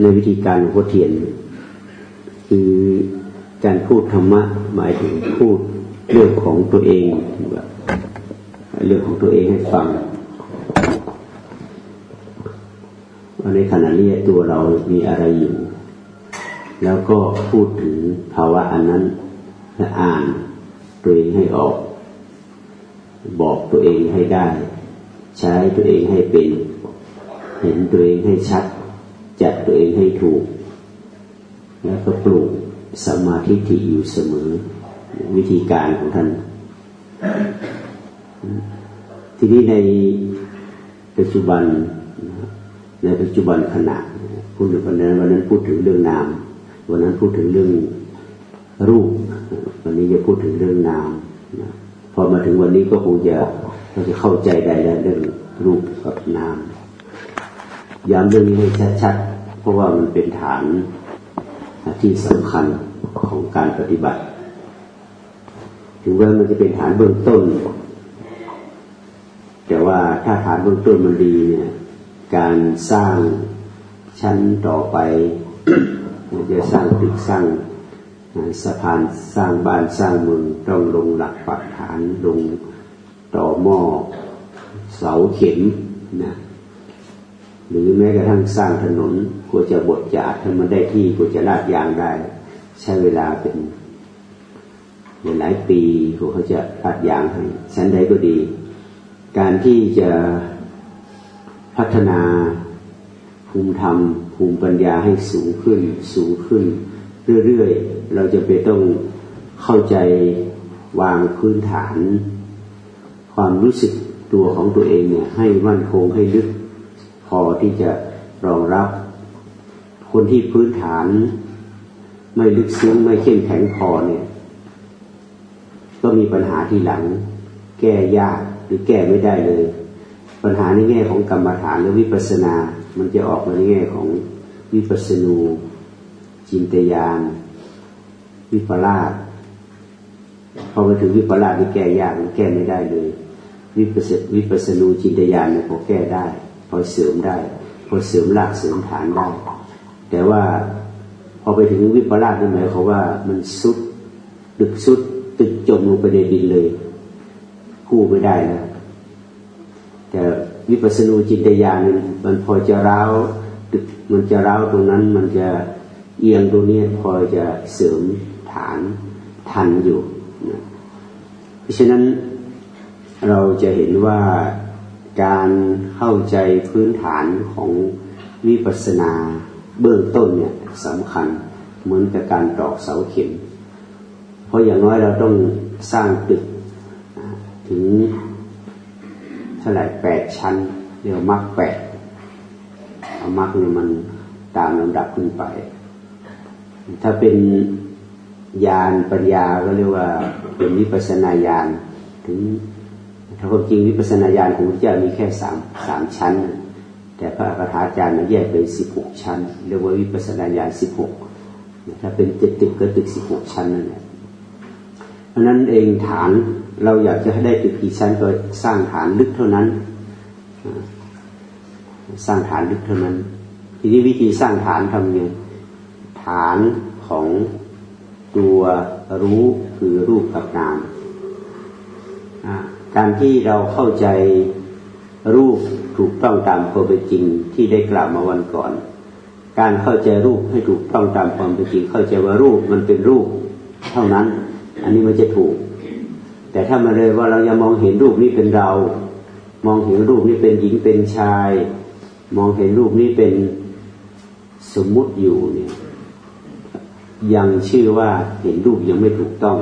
ในวิธีการของพ่อเทียน คือการพูดธรรมะหมายถึงพูดเรื่องของตัวเองเรื่องของตัวเองให้ฟังว่าในขณะนี้ตัวเรามีอะไรอยู่ แล้วก็พูดถึงภาวะอันนั้นและอ่านตัวเองให้ออก บอกตัวเองให้ได้ ใช้ตัวเองให้เป็น เห็นตัวเองให้ชัด ตัวเองให้ถูก แล้วก็ปลูกสมาธิที่อยู่เสมอวิธีการของท่าน ทีนี้ในปัจจุบันในปัจจุบันขณะพูดถึงวันนั้นวันนั้นพูดถึงเรื่องนาม วันนั้นพูดถึงเรื่องรูป วันนี้จะพูดถึงเรื่องนามพอมาถึงวันนี้ก็คงจะเราจะเข้าใจได้แล้วเรื่องรูปกับนามย้ำเรื่องนี้ให้ชัดๆ เพราะว่ามันเป็นฐานที่สำคัญของการปฏิบัติ ถึงว่ามันจะเป็นฐานเบื้องต้น แต่ว่าถ้าฐานเบื้องต้นมันดีเนี่ย การสร้างชั้นต่อไปมันจะสร้างตึกสร้างสะพานสร้างบ้านสร้างเมืองต้องลงหลักปักฐานลงต่อหม้อเสาเข็มนะ หรือแม้กระทั่งสร้างถนนกว่าจะบดจาดถ้มันได้ที่กว่าจะลาดยางได้ ใช้เวลาเป็นหลายปีกว่าเขาจะลาดยางให้ชั้นใดก็ดี การที่จะพัฒนาภูมิธรรม ภูมิปัญญาให้สูงขึ้น สูงขึ้น เรื่อยๆ เราจะไปต้องเข้าใจวางพื้นฐาน ความรู้สึกตัวของตัวเองเนี่ยให้มั่นคงให้ลึก อที่จะรองรับ คนที่พื้นฐาน ไม่ลึกซึ้งไม่เข้มแข็งพอเนี่ย ก็มีปัญหาที่หลัง แก้ยากหรือแก้ไม่ได้เลย ปัญหาในแง่ของกรรมฐานหรือวิปัสนา มันจะออกมาในแง่ของวิปัสนูจินตยาน วิปลาสพอมาถึงวิปลาสที่แก้ยากมันแก้ไม่ได้เลย วิปัสวิปัสนูจินตยานเนี่ยพอแก้ได้ พอเสริมได้ พอเสริมรากเสริมฐานได้ แต่ว่าพอไปถึงวิปลาสนั่นหมายความว่ามันสุดดึกสุดตึกจมลงไปในดินเลย กู้ไม่ได้แล้วแต่วิปัสสนูจิตญาณมันพอจะร้าวมันจะร้าวตรงนั้น มันจะเอียงตรงนี้พอจะเสริมฐานทันอยู่นะเพราะฉะนั้นเราจะเห็นว่า การเข้าใจพื้นฐานของวิปัสสนาเบื้องต้นเนี่ยสำคัญเหมือนกับการตอกเสาเข็ม เพราะอย่างน้อยเราต้องสร้างตึกถึงเท่าไหร่แปดชั้นเรียกมรรคแปดเอามรรคเนี่ยมันตามลำดับขึ้นไป ถ้าเป็นญาณปัญญาก็เรียกว่าเป็นวิปัสนาญาณถึง ถ้าความจริงวิปัสนาญาณของพระเจ้ามีแค่สามสามชั้น แต่พระอาคาจารย์มาแยกเป็นสิบหกชั้นเรียกว่าวิปัสนาญาณสิบหกถ้าเป็นตึกตึกก็ตึกสิบหกชั้นนั่นแหละเพราะนั้นเองฐานเราอยากจะให้ได้ตึกกี่ชั้นก็สร้างฐานลึกเท่านั้น สร้างฐานลึกเท่านั้น ทีนี้วิธีสร้างฐานทำไงฐานของตัวรู้คือรูปกับนาม การที่เราเข้าใจรูปถูกต้องตามความเป็นจริงที่ได้กล่าวมาวันก่อน การเข้าใจรูปให้ถูกต้องตามความเป็นจริง เข้าใจว่ารูปมันเป็นรูปเท่านั้น อันนี้มันจะถูก แต่ถ้ามาเลยว่าเรายังมองเห็นรูปนี้เป็นเรา มองเห็นรูปนี้เป็นหญิงเป็นชาย มองเห็นรูปนี้เป็นสมมุติอยู่เนี่ยยังชื่อว่าเห็นรูปยังไม่ถูกต้อง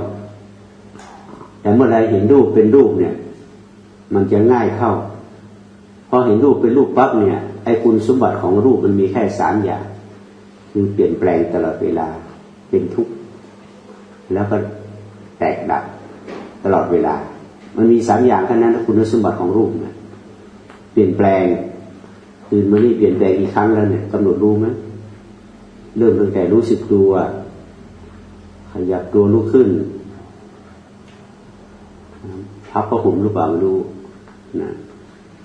แต่เมื่อไรเห็นรูปเป็นรูปเนี่ย มันจะง่ายเข้า พอเห็นรูปเป็นรูปปั๊บเนี่ย ไอ้คุณสมบัติของรูปมันมีแค่สามอย่าง คือเปลี่ยนแปลงตลอดเวลา เป็นทุกข์ แล้วก็แตกดับตลอดเวลา มันมีสามอย่างแค่นั้นคุณสมบัติของรูปนะเปลี่ยนแปลงตื่นมานี่เปลี่ยนแปลงอีกครั้งแล้วเนี่ยกำหนดรู้ไหมเริ่มตั้งแต่รู้สึกตัวขยับตัวลุกขึ้น พับผ้าห่มหรือเปล่ารู้นะ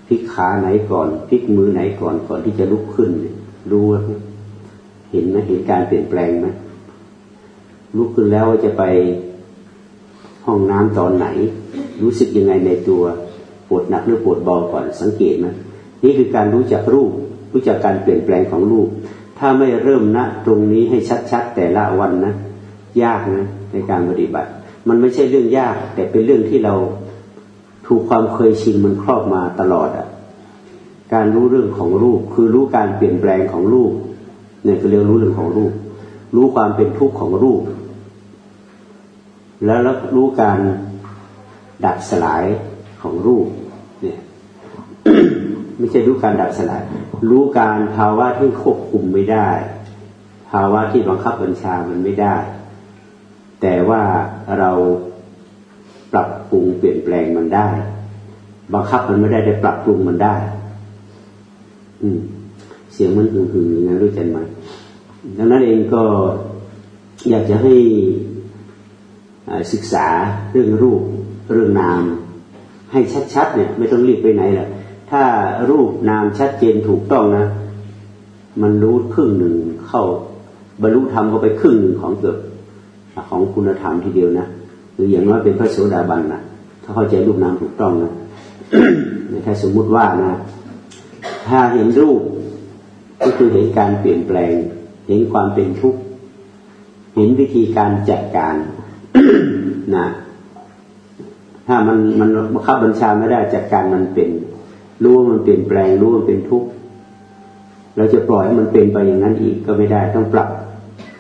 พลิกขาไหนก่อนพลิกมือไหนก่อนก่อนที่จะลุกขึ้นรู้ไหมเห็นไหมเห็นการเปลี่ยนแปลงไหมลุกขึ้นแล้วจะไปห้องน้ำตอนไหน รู้สึกยังไงในตัวปวดหนักหรือปวดเบาก่อนสังเกตไหมนี่คือการรู้จักรูป รู้จักการเปลี่ยนแปลงของรูป ถ้าไม่เริ่มณตรงนี้ให้ชัดๆ แต่ละวันนะ ยากนะในการปฏิบัติ มันไม่ใช่เรื่องยาก แต่เป็นเรื่องที่เรา ถูกความเคยชินมันครอบมาตลอดอะ่ะ การรู้เรื่องของรูป คือรู้การเปลี่ยนแปลงของรูปเนี่ยคือเรียกรู้เรื่องของรูป รู้ความเป็นทุกข์ของรูป แล้วรู้การดับสลายของรูป เนี่ยไม่ใช่รู้การดับสลาย รู้การภาวะที่ควบคุมไม่ได้ ภาวะที่บังคับบัญชามันไม่ได้ แต่ว่าเรา ปรับปรุงเปลี่ยนแปลงมันได้ บังคับมันไม่ได้ได้ปรับปรุงมันได้ อืม เสียงมันหึงหึงอย่างนั้นรู้ใจไหมดังนั้นเองก็อยากจะให้ศึกษาเรื่องรูปเรื่องนาม ให้ชัดๆเนี่ย ไม่ต้องรีบไปไหนแหละถ้ารูปนามชัดเจนถูกต้องนะ มันรู้ครึ่งหนึ่งเข้าบรรลุธรรมเข้าไปครึ่งหนึ่งของเกิดของคุณธรรมทีเดียวนะ หรืออย่างน้อยเป็นพระโสดาบันนะถ้าเข้าใจรูปนามถูกต้องนะถ้าสมมุติว่านะ ถ้าเห็นรูป ก็คือเห็นการเปลี่ยนแปลง เห็นความเป็นทุกข์เห็นวิธีการจัดการนะถ้ามันมันบังคับบัญชาไม่ได้จัดการมันเป็นรู้ว่ามันเปลี่ยนแปลงรู้ว่ามันเป็นทุกข์เราจะปล่อยให้มันเป็นไปอย่างนั้นอีกก็ไม่ได้ต้องปรับ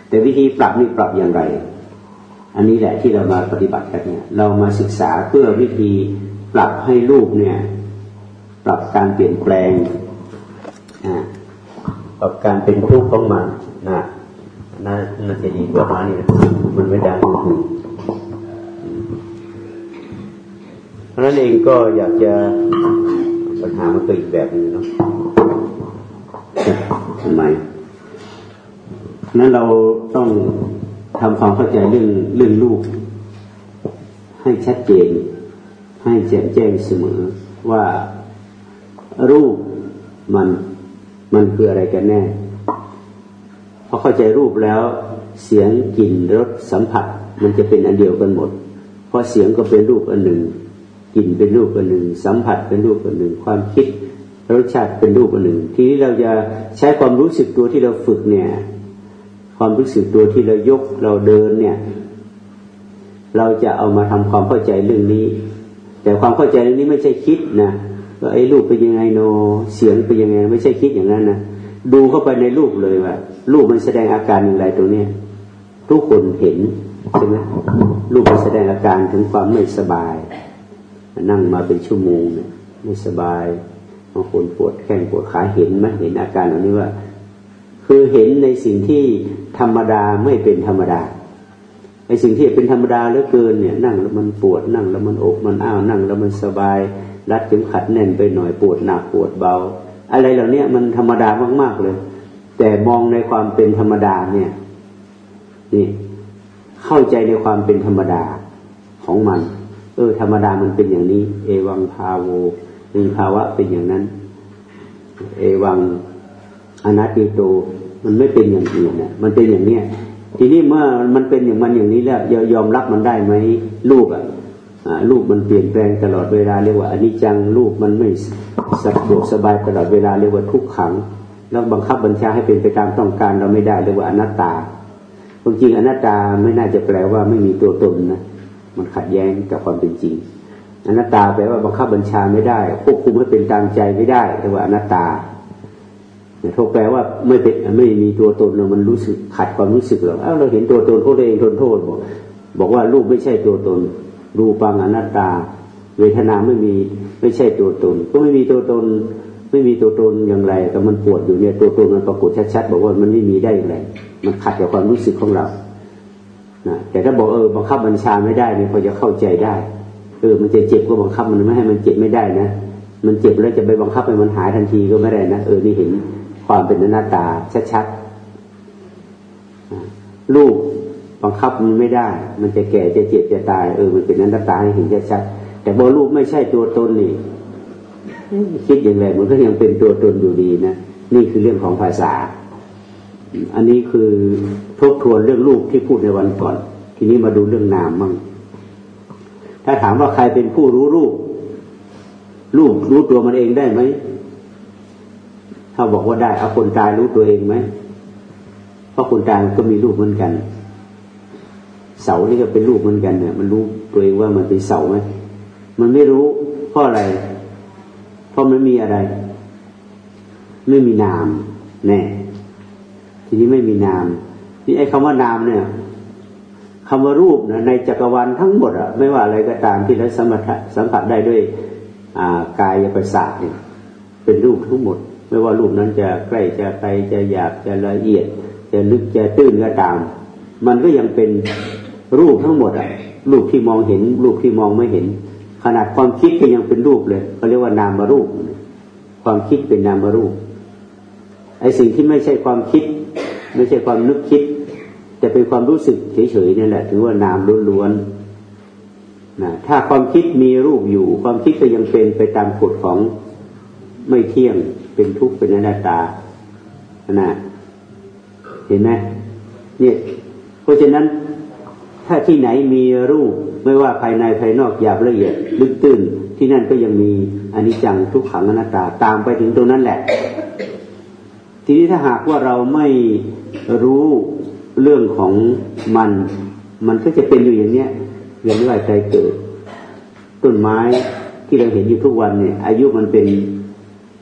แต่วิธีปรับนี่ปรับอย่างไร อันนี้แหละที่เรามาปฏิบัติกันเนี่ย เรามาศึกษาเพื่อวิธีปรับให้ลูกเนี่ย ปรับการเปลี่ยนแปลงปรับการเป็นทุกข์ของมันนะน่าน่าจะดีกว่ามานี่มันไม่ดังเพราะนั้นเองก็อยากจะปัญหามันเกิดอีกแบบนึงเนาะทำไมนั้นเราต้อง ทำความเข้าใจเรื่องเรื่องลูก ให้ชัดเจน ให้แจ่มแจ้งเสมอว่ารูปมันมันคืออะไรกันแน่พอเข้าใจรูปแล้ว เสียงกลิ่นรสสัมผัส มันจะเป็นอันเดียวกันหมด เพราะเสียงก็เป็นรูปอันหนึ่งกลิ่นเป็นรูปอันหนึ่ง สัมผัสเป็นรูปอันหนึ่ง ความคิดรสชาติเป็นรูปอันหนึ่ง ทีนี้เราจะใช้ความรู้สึกตัวที่เราฝึกเนี่ย ความรู้สึกตัวที่เรายกเราเดินเนี่ย เราจะเอามาทำความเข้าใจเรื่องนี้ แต่ความเข้าใจเรื่องนี้ไม่ใช่คิดนะว่าไอ้รูปเป็นยังไงโนเสียงเป็นยังไง ไม่ใช่คิดอย่างนั้นนะดูเข้าไปในรูปเลยว่ารูปมันแสดงอาการอย่างไรตรงนี้ทุกคนเห็นใช่ไหมรูปมันแสดงอาการถึงความไม่สบาย นั่งมาเป็นชั่วโมงเนี่ยไม่สบายบางคนปวดแข้งปวดขาเห็นไหมเห็นอาการเหล่านี้ว่า คือเห็นในสิ่งที่ธรรมดาไม่เป็นธรรมดาไอ้สิ่งที่เป็นธรรมดาเหลือเกินเนี่ยนั่งแล้วมันปวดนั่งแล้วมันอกมันอ้าวนั่งแล้วมันสบาย รัดเข็มขัดแน่นไปหน่อยปวดหนักปวดเบา อะไรเหล่านี้มันธรรมดามาก ๆเลย แต่มองในความเป็นธรรมดาเนี่ยนี่เข้าใจในความเป็นธรรมดาของมัน เออ ธรรมดามันเป็นอย่างนี้ เอวังภาโวมีภาวะเป็นอย่างนั้น เอวังอนัตติโต มันไม่เป็นอย่างอื่นนะมันเป็นอย่างเนี้ยทีนี้เมื่อมันเป็นอย่างมันอย่างนี้แล้วยอมรับมันได้ไหมรูปอะรูปมันเปลี่ยนแปลงตลอดเวลาเรียกว่าอนิจจังรูปมันไม่สะดวกสบายตลอดเวลาเรียกว่าทุกขัง แล้วบังคับบัญชาให้เป็นไปตามต้องการเราไม่ได้เรียกว่าอนัตตาความจริงอนัตตาไม่น่าจะแปลว่าไม่มีตัวตนนะมันขัดแย้งกับความเป็นจริงอนัตตาแปลว่าบังคับบัญชาไม่ได้ควบคุมให้เป็นตามใจไม่ได้เรียกว่าอนัตตา โทแปลว่าไม่เป็นไม่มีตัวตนเรามันรู้สึกขัดความรู้สึกเราเอ้าเราเห็นตัวตนโทษเองทนโทษบอกบอกว่ารูปไม่ใช่ตัวตน รูปังอนัตตา เวทนาไม่มีไม่ใช่ตัวตน ก็ไม่มีตัวตน ไม่มีตัวตนอย่างไร แต่มันปวดอยู่เนี่ยตัวตนมันปรากฏชัดๆบอกว่ามันไม่มีได้อย่างไร มันขัดกับความรู้สึกของเรานะแต่ถ้าบอกเออบังคับบัญชาไม่ได้เนี่ยพอจะเข้าใจได้ เออ มันจะเจ็บก็บังคับมันไม่ให้มันเจ็บไม่ได้นะ มันเจ็บแล้วจะไปบังคับให้มันหายทันทีก็ไม่ได้นะ เออ นี่เห็น ความเป็นหน้าตาชัดๆรูปบังคับมันไม่ได้ มันจะแก่จะเจ็บจะตายเออมันเป็นหน้าตาให้เห็นชัดๆแต่พอรูปไม่ใช่ตัวตนนี่คิดอย่างไรมันก็ยังเป็นตัวตนอยู่ดีนะนี่คือเรื่องของภาษา อันนี้คือทบทวนเรื่องรูปที่พูดในวันก่อน ทีนี้มาดูเรื่องนามมั่งถ้าถามว่าใครเป็นผู้รู้รูป รูปรู้ตัวมันเองได้ไหม ถ้าบอกว่าได้เอาคนตายรู้ตัวเองไหมเพราะคนตายก็มีรูปเหมือนกัน เสานี่ก็เป็นรูปเหมือนกันเนี่ย มันรู้ตัวเองว่ามันเป็นเสาไหมมันไม่รู้เพราะอะไร เพราะมันมีอะไร ไม่มีนามแน่ทีนี้ไม่มีนามนี่ไอ้คำว่านามเนี่ยคำว่ารูปนะในจักรวาลทั้งหมดอะไม่ว่าอะไรก็ตามที่เราสัมผัสสัมผัสได้ด้วยกายประสาทเนี่ยเป็นรูปทั้งหมด ไม่ว่ารูปนั้นจะใกล้จะไกลจะหยาบจะละเอียด จะลึกจะตื้นก็ตาม มันก็ยังเป็นรูปทั้งหมดอะรูปที่มองเห็น รูปที่มองไม่เห็น ขนาดความคิดก็ยังเป็นรูปเลยเขาเรียกว่านามารูป ความคิดเป็นนามารูปไอ้สิ่งที่ไม่ใช่ความคิด ไม่ใช่ความนึกคิด แต่เป็นความรู้สึกเฉยๆนี่แหละถือว่านามล้วนๆนะถ้าความคิดมีรูปอยู่ ความคิดก็ยังเป็นไปตามกฎของไม่เที่ยง เป็นทุกข์เป็นอนัตตานะเห็นไหมเนี่ยเพราะฉะนั้นถ้าที่ไหนมีรูปไม่ว่าภายในภายนอกหยาบละเอียดลึกตื้นที่นั่นก็ยังมีอนิจจังทุกขังอนัตตาตามไปถึงตรงนั้นแหละ ทีนี้ถ้าหากว่าเราไม่รู้เรื่องของมัน มันก็จะเป็นอยู่อย่างเนี้ยเวียนว่ายใจเกิด ต้นไม้ที่เราเห็นอยู่ทุกวันเนี่ย อายุมันเป็น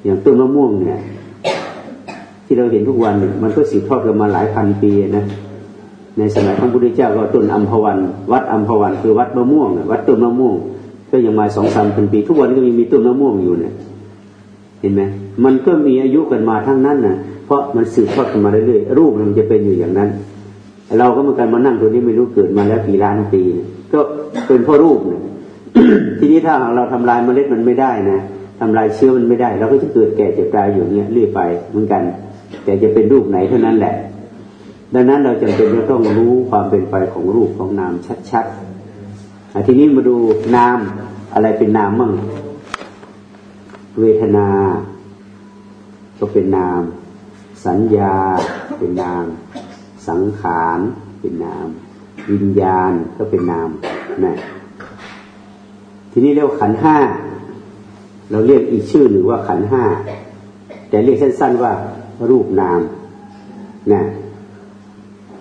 อย่างต้นมะม่วงเนี่ย ที่เราเห็นทุกวันมันก็สืบทอดกันมาหลายพันปีนะในสมัยพระพุทธเจ้าก็ต้นอัมพวัน วัดอัมพวันคือวัดมะม่วงวัดต้นมะม่วง ก็ยังมาสองสามพันปี ทุกวันก็มีมีต้นมะม่วงอยู่เนี่ยเห็นไหมมันก็มีอายุกันมาทั้งนั้นนะเพราะมันสืบทอดกันมาเรื่อยๆรูปมันจะเป็นอยู่อย่างนั้น เราก็เหมือนกันมานั่งตัวนี้ไม่รู้เกิดมาแล้วกี่ล้านปี ก็เป็นพ่อรูปเนี่ยทีนี้ถ้าเราทำลายเมล็ดมันไม่ได้นะ ทำลายเชื้อมันไม่ได้เราก็จะเกิดแก่เจ็บตายอยู่เนี้ยเรื่อยไปเหมือนกัน แต่จะเป็นรูปไหนเท่านั้นแหละ ดังนั้นเราจำเป็นจะต้องรู้ความเป็นไปของรูปของนามชัดๆทีนี้มาดูนามอะไรเป็นนามมั่งเวทนา ก็เป็นนาม สัญญาเป็นนาม สังขารเป็นนาม วิญญาณก็เป็นนามนะทีนี้เรียกขันห้า เราเรียกอีกชื่อหนึ่งว่าขันห้า แต่เรียกสั้นๆว่ารูปนามนะ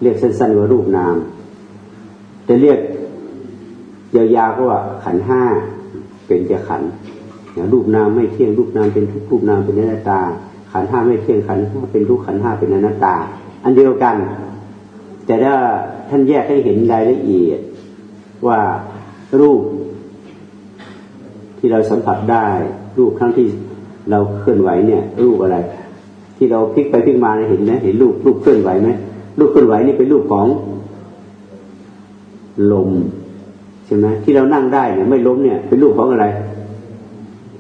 เรียกสั้นๆว่ารูปนาม แต่เรียกยาวๆก็ว่าขันห้าเป็นจะขันรูปนามไม่เที่ยงรูปนามเป็นทุกรูปนามเป็นอนัตตา ขันห้าไม่เที่ยงขันห้าเป็นทุกขันห้าเป็นอนัตตา อันเดียวกัน แต่ถ้าท่านแยกให้เห็นรายละเอียดว่ารูปที่เราสัมผัสได้ รูปครั้งที่เราเคลื่อนไหวเนี่ยรูปอะไร ที่เราพลิกไปพลิกมาเห็นไหมเห็นรูปรูปเคลื่อนไหวไหมรูปเคลื่อนไหวนี่เป็นรูปของลมใช่ไหมที่เรานั่งได้เนี่ยไม่ล้มเนี่ย เป็นรูปของอะไร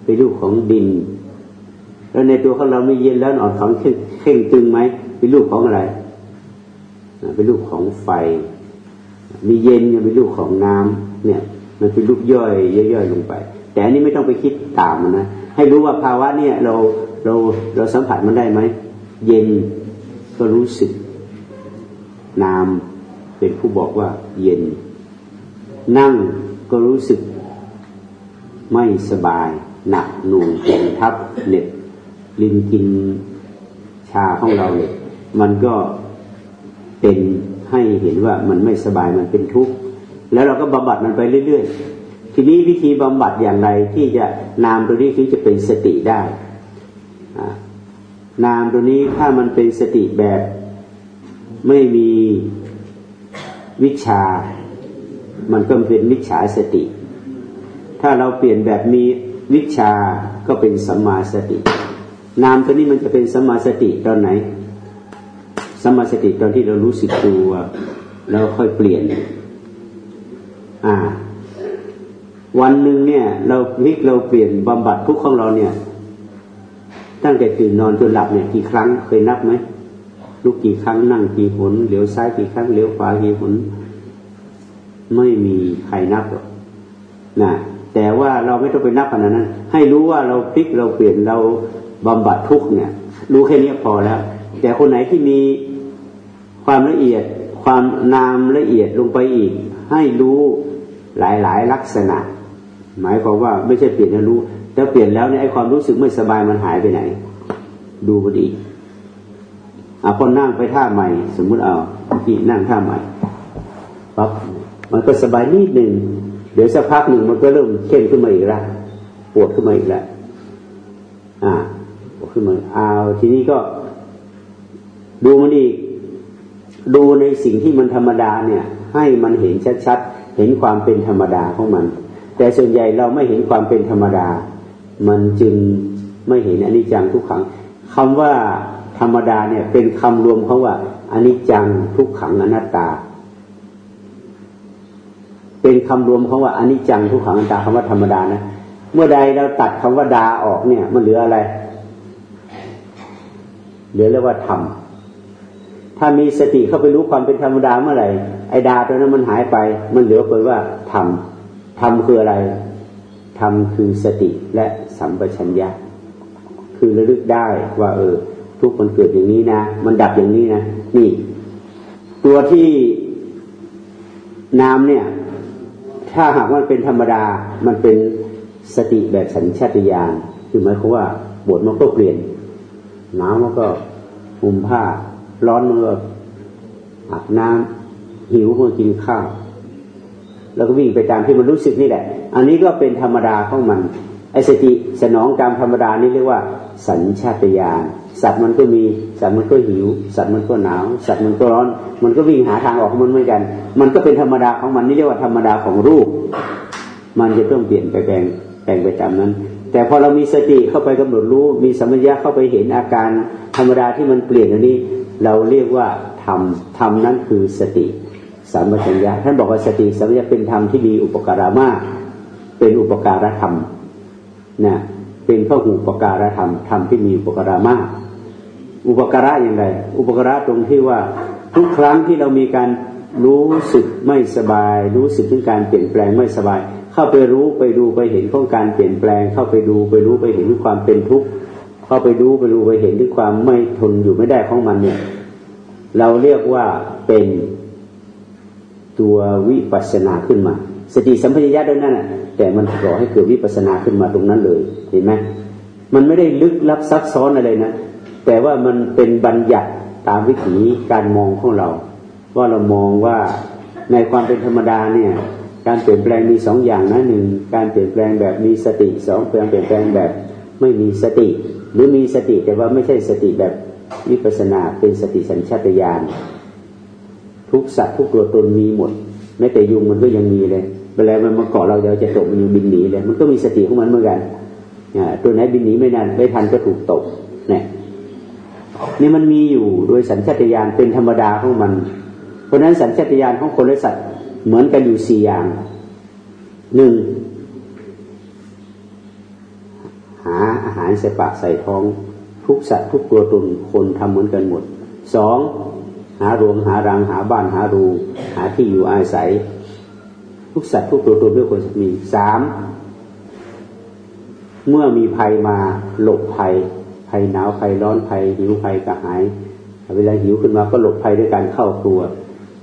เป็นรูปของดิน แล้วในตัวของเราไม่เย็นแล้วอ่อนของเข่งตึงไหมเป็นรูปของอะไรเป็นรูปของไฟ มีเย็นเป็นรูปของน้ำเนี่ย มันเป็นรูปย่อยย่อยๆลงไป แต่อันนี้ไม่ต้องไปคิดตามมันนะให้รู้ว่าภาวะเนี่ยเราเราเราสัมผัสมันได้ไหมเย็นก็รู้สึกน้ำเป็นผู้บอกว่า เย็น นั่งก็รู้สึก ไม่สบาย หนักหน่วงเจ็บทับเหน็บลินกินชาของเราเนี่ยมันก็เป็นให้เห็นว่ามันไม่สบายมันเป็นทุกข์แล้วเราก็บำบัดมันไปเรื่อยๆ ทีนี้วิธีบำบัดอย่างไรที่จะนามตัวนี้ถึงจะเป็นสติได้นามตัวนี้ถ้ามันเป็นสติแบบไม่มีวิชา มันก็เป็นมิจฉาสติ ถ้าเราเปลี่ยนแบบมีวิชาก็เป็นสัมมาสติ นามตัวนี้มันจะเป็นสัมมาสติตอนไหนสัมาสติตอนที่เรารู้สึกตัวแล้วค่อยเปลี่ยน อ่า วันหนึ่งเนี่ย เราพลิกเราเปลี่ยนบำบัดทุกของเราเนี่ย ตั้งแต่ตื่นนอนจนหลับเนี่ยกี่ครั้งเคยนับไหมลุกกี่ครั้งนั่งกี่หนเหลียวซ้ายกี่ครั้งเหลียวขวากี่หนไม่มีใครนับหรอกนะแต่ว่าเราไม่ต้องไปนับขนาดนั้น ให้รู้ว่าเราพลิกเราเปลี่ยนเราบำบัดทุกเนี่ย รู้แค่นี้พอแล้ว แต่คนไหนที่มีความละเอียด ความนามละเอียดลงไปอีก ให้รู้หลาย ๆ ลักษณะ หมายความว่าไม่ใช่เปลี่ยนให้รู้แต่เปลี่ยนแล้วเนี่ยไอ้ความรู้สึกไม่สบายมันหายไปไหน ดูมันอีกอะพอนั่งไปท่าใหม่ สมมุติเอาที่นั่งท่าใหม่ปั๊บมันก็สบายนิดหนึ่งเดี๋ยวสักพักหนึ่งมันก็เริ่มเข้มขึ้นมาอีกแล้วปวดขึ้นมาอีกแล้วอ่าปวดขึ้นมาเอาทีนี้ก็ ดูมันอีก ดูในสิ่งที่มันธรรมดาเนี่ย ให้มันเห็นชัดๆเห็นความเป็นธรรมดาของมัน แต่ส่วนใหญ่เราไม่เห็นความเป็นธรรมดา มันจึงไม่เห็นอนิจจังทุกขังคำว่าธรรมดาเนี่ยเป็นคำรวมเขาว่าอนิจจังทุกขังอนัตตา เป็นคำรวมคำว่าอนิจจังทุกขังอันตาคำว่าธรรมดานะเมื่อใดเราตัดคำว่าดาออกเนี่ย มันเหลืออะไร เหลือเรียกว่าธรรมถ้ามีสติเข้าไปรู้ความเป็นธรรมดาเมื่อไหร่ไอ้ดาตัวนั้นมันหายไป มันเหลือเพียงว่าธรรม ธรรมคืออะไร ธรรมคือสติและสัมปชัญญะ คือระลึกได้ว่า เออ ทุกมันเกิดอย่างนี้นะ มันดับอย่างนี้นะ นี่ ตัวที่นามเนี่ย ถ้าหากมันเป็นธรรมดา มันเป็นสติแบบสัญชาตญาณ คือหมายความว่าบทมันก็เปลี่ยน หนาวมันก็ห่มผ้า ร้อนมันก็อาบน้ำหิวมันกินข้าว แล้วก็วิ่งไปตามที่มันรู้สึกนี่แหละ อันนี้ก็เป็นธรรมดาของมันไอสติสนองตามธรรมดานี่เรียกว่า สัญชาตญาณสัตว์มันก็มี สัตว์มันก็หิว สัตว์มันก็หนาว สัตว์มันก็ร้อน มันก็วิ่งหาทางออกของมันเหมือนกัน มันก็เป็นธรรมดาของมันนี่เรียกว่าธรรมดาของรูป มันจะต้องเปลี่ยนไปแปลงแปลงไปตามนั้น แต่พอเรามีสติเข้าไปกำหนดรู้มีสัมผัสเข้าไปเห็นอาการธรรมดาที่มันเปลี่ยนอันนี้ เราเรียกว่าธรรมธรรมนั้นคือสติ สัมปชัญญะท่านบอกว่าสติสัมปชัญญะเป็นธรรมที่มีอุปการะมาก เป็นอุปการะธรรมนะเป็นพระหูปการะธรรมธรรมที่มีอุปการะมาก อุปการะอย่างไร อุปการะตรงที่ว่าทุกครั้งที่เรามีการรู้สึกไม่สบาย รู้สึกถึงการเปลี่ยนแปลงไม่สบาย เข้าไปรู้ไปดูไปเห็นของการเปลี่ยนแปลง เข้าไปดูไปรู้ไปเห็นถึงความเป็นทุกข์เข้าไปดูไปดูไปเห็นถึงความไม่ทนอยู่ไม่ได้ของมันเนี่ย เราเรียกว่าเป็น ตัววิปัสสนาขึ้นมา สติสัมปชัญญะด้วยนั่นแหละแต่มันก่อให้เกิดวิปัสนาขึ้นมาตรงนั้นเลยเห็นไหมมันไม่ได้ลึกลับซับซ้อนอะไรนะ แต่ว่ามันเป็นบัญญัติตามวิถีการมองของเรา ว่าเรามองว่าในความเป็นธรรมดาเนี่ย การเปลี่ยนแปลงมีสองอย่างนะหนึ่งการเปลี่ยนแปลงแบบมีสติสองการเปลี่ยนแปลงแบบไม่มีสติ หรือมีสติแต่ว่าไม่ใช่สติแบบวิปัสนาเป็นสติสัญชาตญาณ ทุกสัตว์ทุกตัวตนมีหมดแม้แต่ยุงมันก็ยังมีเลยเวลามันมาเกาะเราเดี๋ยวจะตกมันยังบินหนีเลยมันก็มีสติของมันเหมือนกันตัวไหนบินหนีไม่นานไม่ทันก็ถูกตกเนี่ยนี่มันมีอยู่โดยสัญชาตญาณเป็นธรรมดาของมัน เพราะฉะนั้นสัญชาตญาณของคนและสัตว์เหมือนกันอยู่สี่อย่างหนึ่งหาอาหารใส่ปากใส่ท้อง ทุกสัตว์ทุกตัวตนคนทำเหมือนกันหมดสอง หาโรงหารังหาบ้านหารู หาที่อยู่อาศัย ทุกสัตว์ทุกตัวตัวด้วยคนมีสามเมื่อมีภัยมาหลบภัย ภัยหนาวภัยร้อนภัยหิวภัยกระหาย เวลาหิวขึ้นมาก็หลบภัยด้วยการเข้าครัว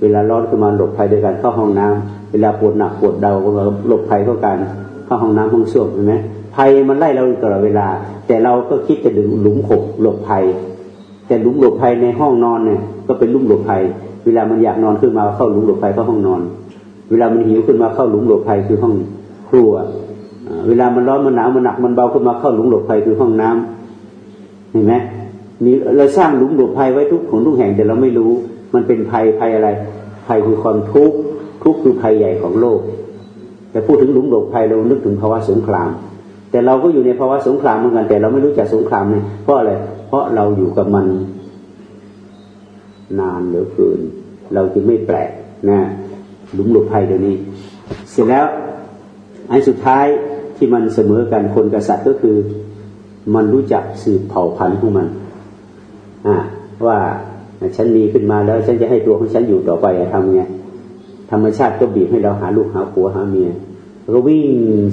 เวลาร้อนขึ้นมาหลบภัยด้วยการเข้าห้องน้ำเวลาปวดหนักปวดเดาก็หลบภัยเข้าการเข้าห้องน้ำห้องส้วมใช่ไหมภัยมันไล่เราตลอดเวลา แต่เราก็คิดจะดึงหลุมขบหลบภัย แต่หลุมหลบภัยในห้องนอนเนี่ย ก็เป็นหลุมหลบภัย เวลามันอยากนอนขึ้นมาเข้าหลุมหลบภัยเข้าห้องนอน เวลามันหิวขึ้นมาเข้าหลุมหลบภัยคือห้องครัวเวลามันร้อนมันหนาวมันหนักมันเบาขึ้นมาเข้าหลุมหลบภัยคือห้องน้ำเห็นไหมมีเราสร้างหลุมหลบภัยไว้ทุกขนทุกแห่งแต่เราไม่รู้ มันเป็นภัยภัยอะไร ภัยคือความทุกข์ทุกข์คือภัยใหญ่ของโลก แต่พูดถึงหลุมหลบภัยเรานึกถึงภาวะสงคราม แต่เราก็อยู่ในภาวะสงครามเหมือนกันแต่เราไม่รู้จักสงครามเนี่ยเพราะอะไรเพราะเราอยู่กับมัน นานเหลือเกิน เราจึงไม่แปลกนะหลุมหลบภัยเดี๋ยวนี้ เสร็จแล้วอันสุดท้ายที่มันเสมอกันคนกับสัตว์ก็คือ มันรู้จักสืบเผ่าพันธุ์ของมันอ่าว่าฉันมีขึ้นมาแล้วฉันจะให้ตัวของฉันอยู่ต่อไปทำไงธรรมชาติก็บีบให้เราหาลูกหาผัวหาเมียก็วิ่ง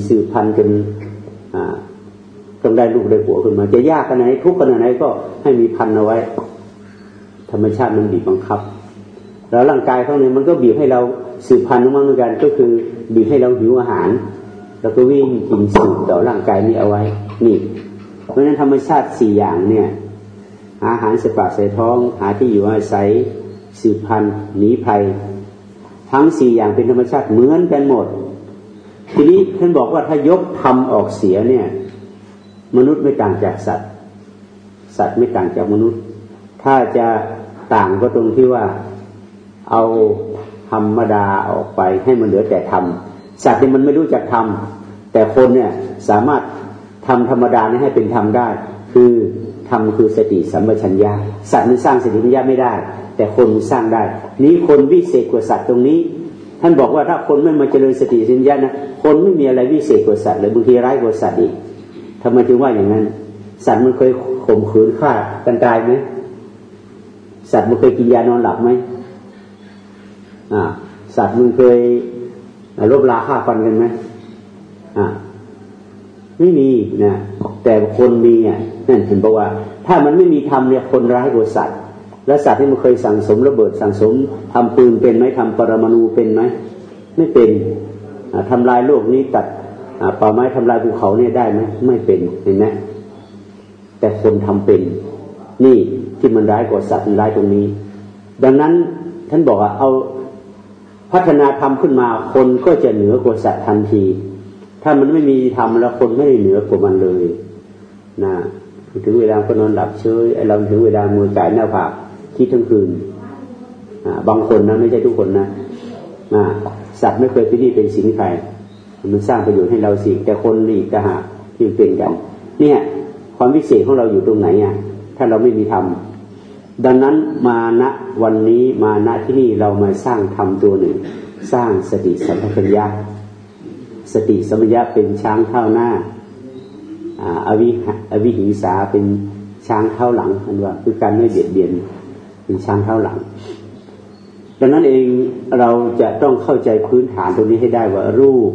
สืบพันธุ์จนอ่าต้องได้ลูกได้ผัวขึ้นมา จะยากขนาดไหนทุกขนาดไหนก็ให้มีพันธุ์เอาไว้ ธรรมชาติมันบีบบังคับ แล้วร่างกายเขาเนี่ยมันก็บีบให้เราสืบพันธุ์มาเหมือนกัน ก็คือบีบให้เราหิวอาหาร แล้วก็วิ่งกินสูบต่อร่างกายนี้เอาไว้ นี่ เพราะฉะนั้นธรรมชาติสี่อย่างเนี่ยอาหารสปากใส่ท้อง หาที่อยู่อาศัยสืบพันธุ์หนีภัย ทั้งสี่อย่างเป็นธรรมชาติเหมือนกันหมด ทีนี้ท่านบอกว่าถ้ายกทำออกเสียเนี่ย มนุษย์ไม่ต่างจากสัตว์ สัตว์ไม่ต่างจากมนุษย์ ถ้าจะ ต่างก็ตรงที่ว่าเอาธรรมดาออกไปให้มันเหลือแต่ธรรมสัตว์เนี่ยมันไม่รู้จักธรรมแต่คนเนี่ยสามารถทำธรรมดานี้ให้เป็นธรรมได้ คือธรรมคือสติสัมปชัญญะสัตว์มันสร้างสติปชัญญะไม่ได้ แต่คนสร้างได้ นี้คนวิเศษกว่าสัตว์ตรงนี้ ท่านบอกว่าถ้าคนไม่มาเจริญสติสัมปชัญญะนะคนไม่มีอะไรวิเศษกว่าสัตว์เลยบางทีร้ายกว่าสัตว์อีกทำไมจึงว่าอย่างนั้น สัตว์มันเคยข่มขืนฆ่ากันตายไหม สัตว์มันเคยกินยานอนหลับไหมอ่า สัตว์มันเคยรบลาฆ่าฟันกันไหมอ่า ไม่มีนะแต่คนมีอะนั่นเห็นบอกว่า ถ้ามันไม่มีธรรมเนี่ยคนร้ายกว่าสัตว์ และสัตว์ที่มันเคยสั่งสมระเบิดสั่งสมทำปืนเป็นไหมทำปรมาณูเป็นไหมไม่เป็นทำลายโลกนี้ตัดป่าไม้ทำลายภูเขาเนี่ยได้ไหมไม่เป็นเห็นไหมแต่คนทำเป็น นี่ ที่มันร้ายกว่าสัตว์มันร้ายตรงนี้ ดังนั้นท่านบอกว่าเอาพัฒนาธรรมขึ้นมาคนก็จะเหนือกว่าสัตว์ทันที ถ้ามันไม่มีธรรมแล้วคนไม่ได้เหนือกว่ามันเลยนะถึงเวลาก็นอนหลับเฉยไอ้เราถึงเวลามือจ่ายหน้าผากคิดทั้งคืนบางคนนะไม่ใช่ทุกคนนะนะสัตว์ไม่เคยเป็นนี่เป็นสิ่งใครมันสร้างประโยชน์ให้เราสิแต่คนอีกต่หากที่เป็นกัน เนี่ย ความพิเศษของเราอยู่ตรงไหนอะถ้าเราไม่มีธรรม ดังนั้นมาณวันนี้มาณที่นี่เรามาสร้างธรรมตัวหนึ่ง สร้างสติสัมปชัญญะสติสัมปชัญญะเป็นช้างเท้าหน้าอวิอวิหิงสาเป็นช้างเท้าหลังอันว่าคือการไม่เบียดเบียนเป็นช้างเท้าหลัง ดังนั้นเองเราจะต้องเข้าใจพื้นฐานตรงนี้ให้ได้ว่ารูป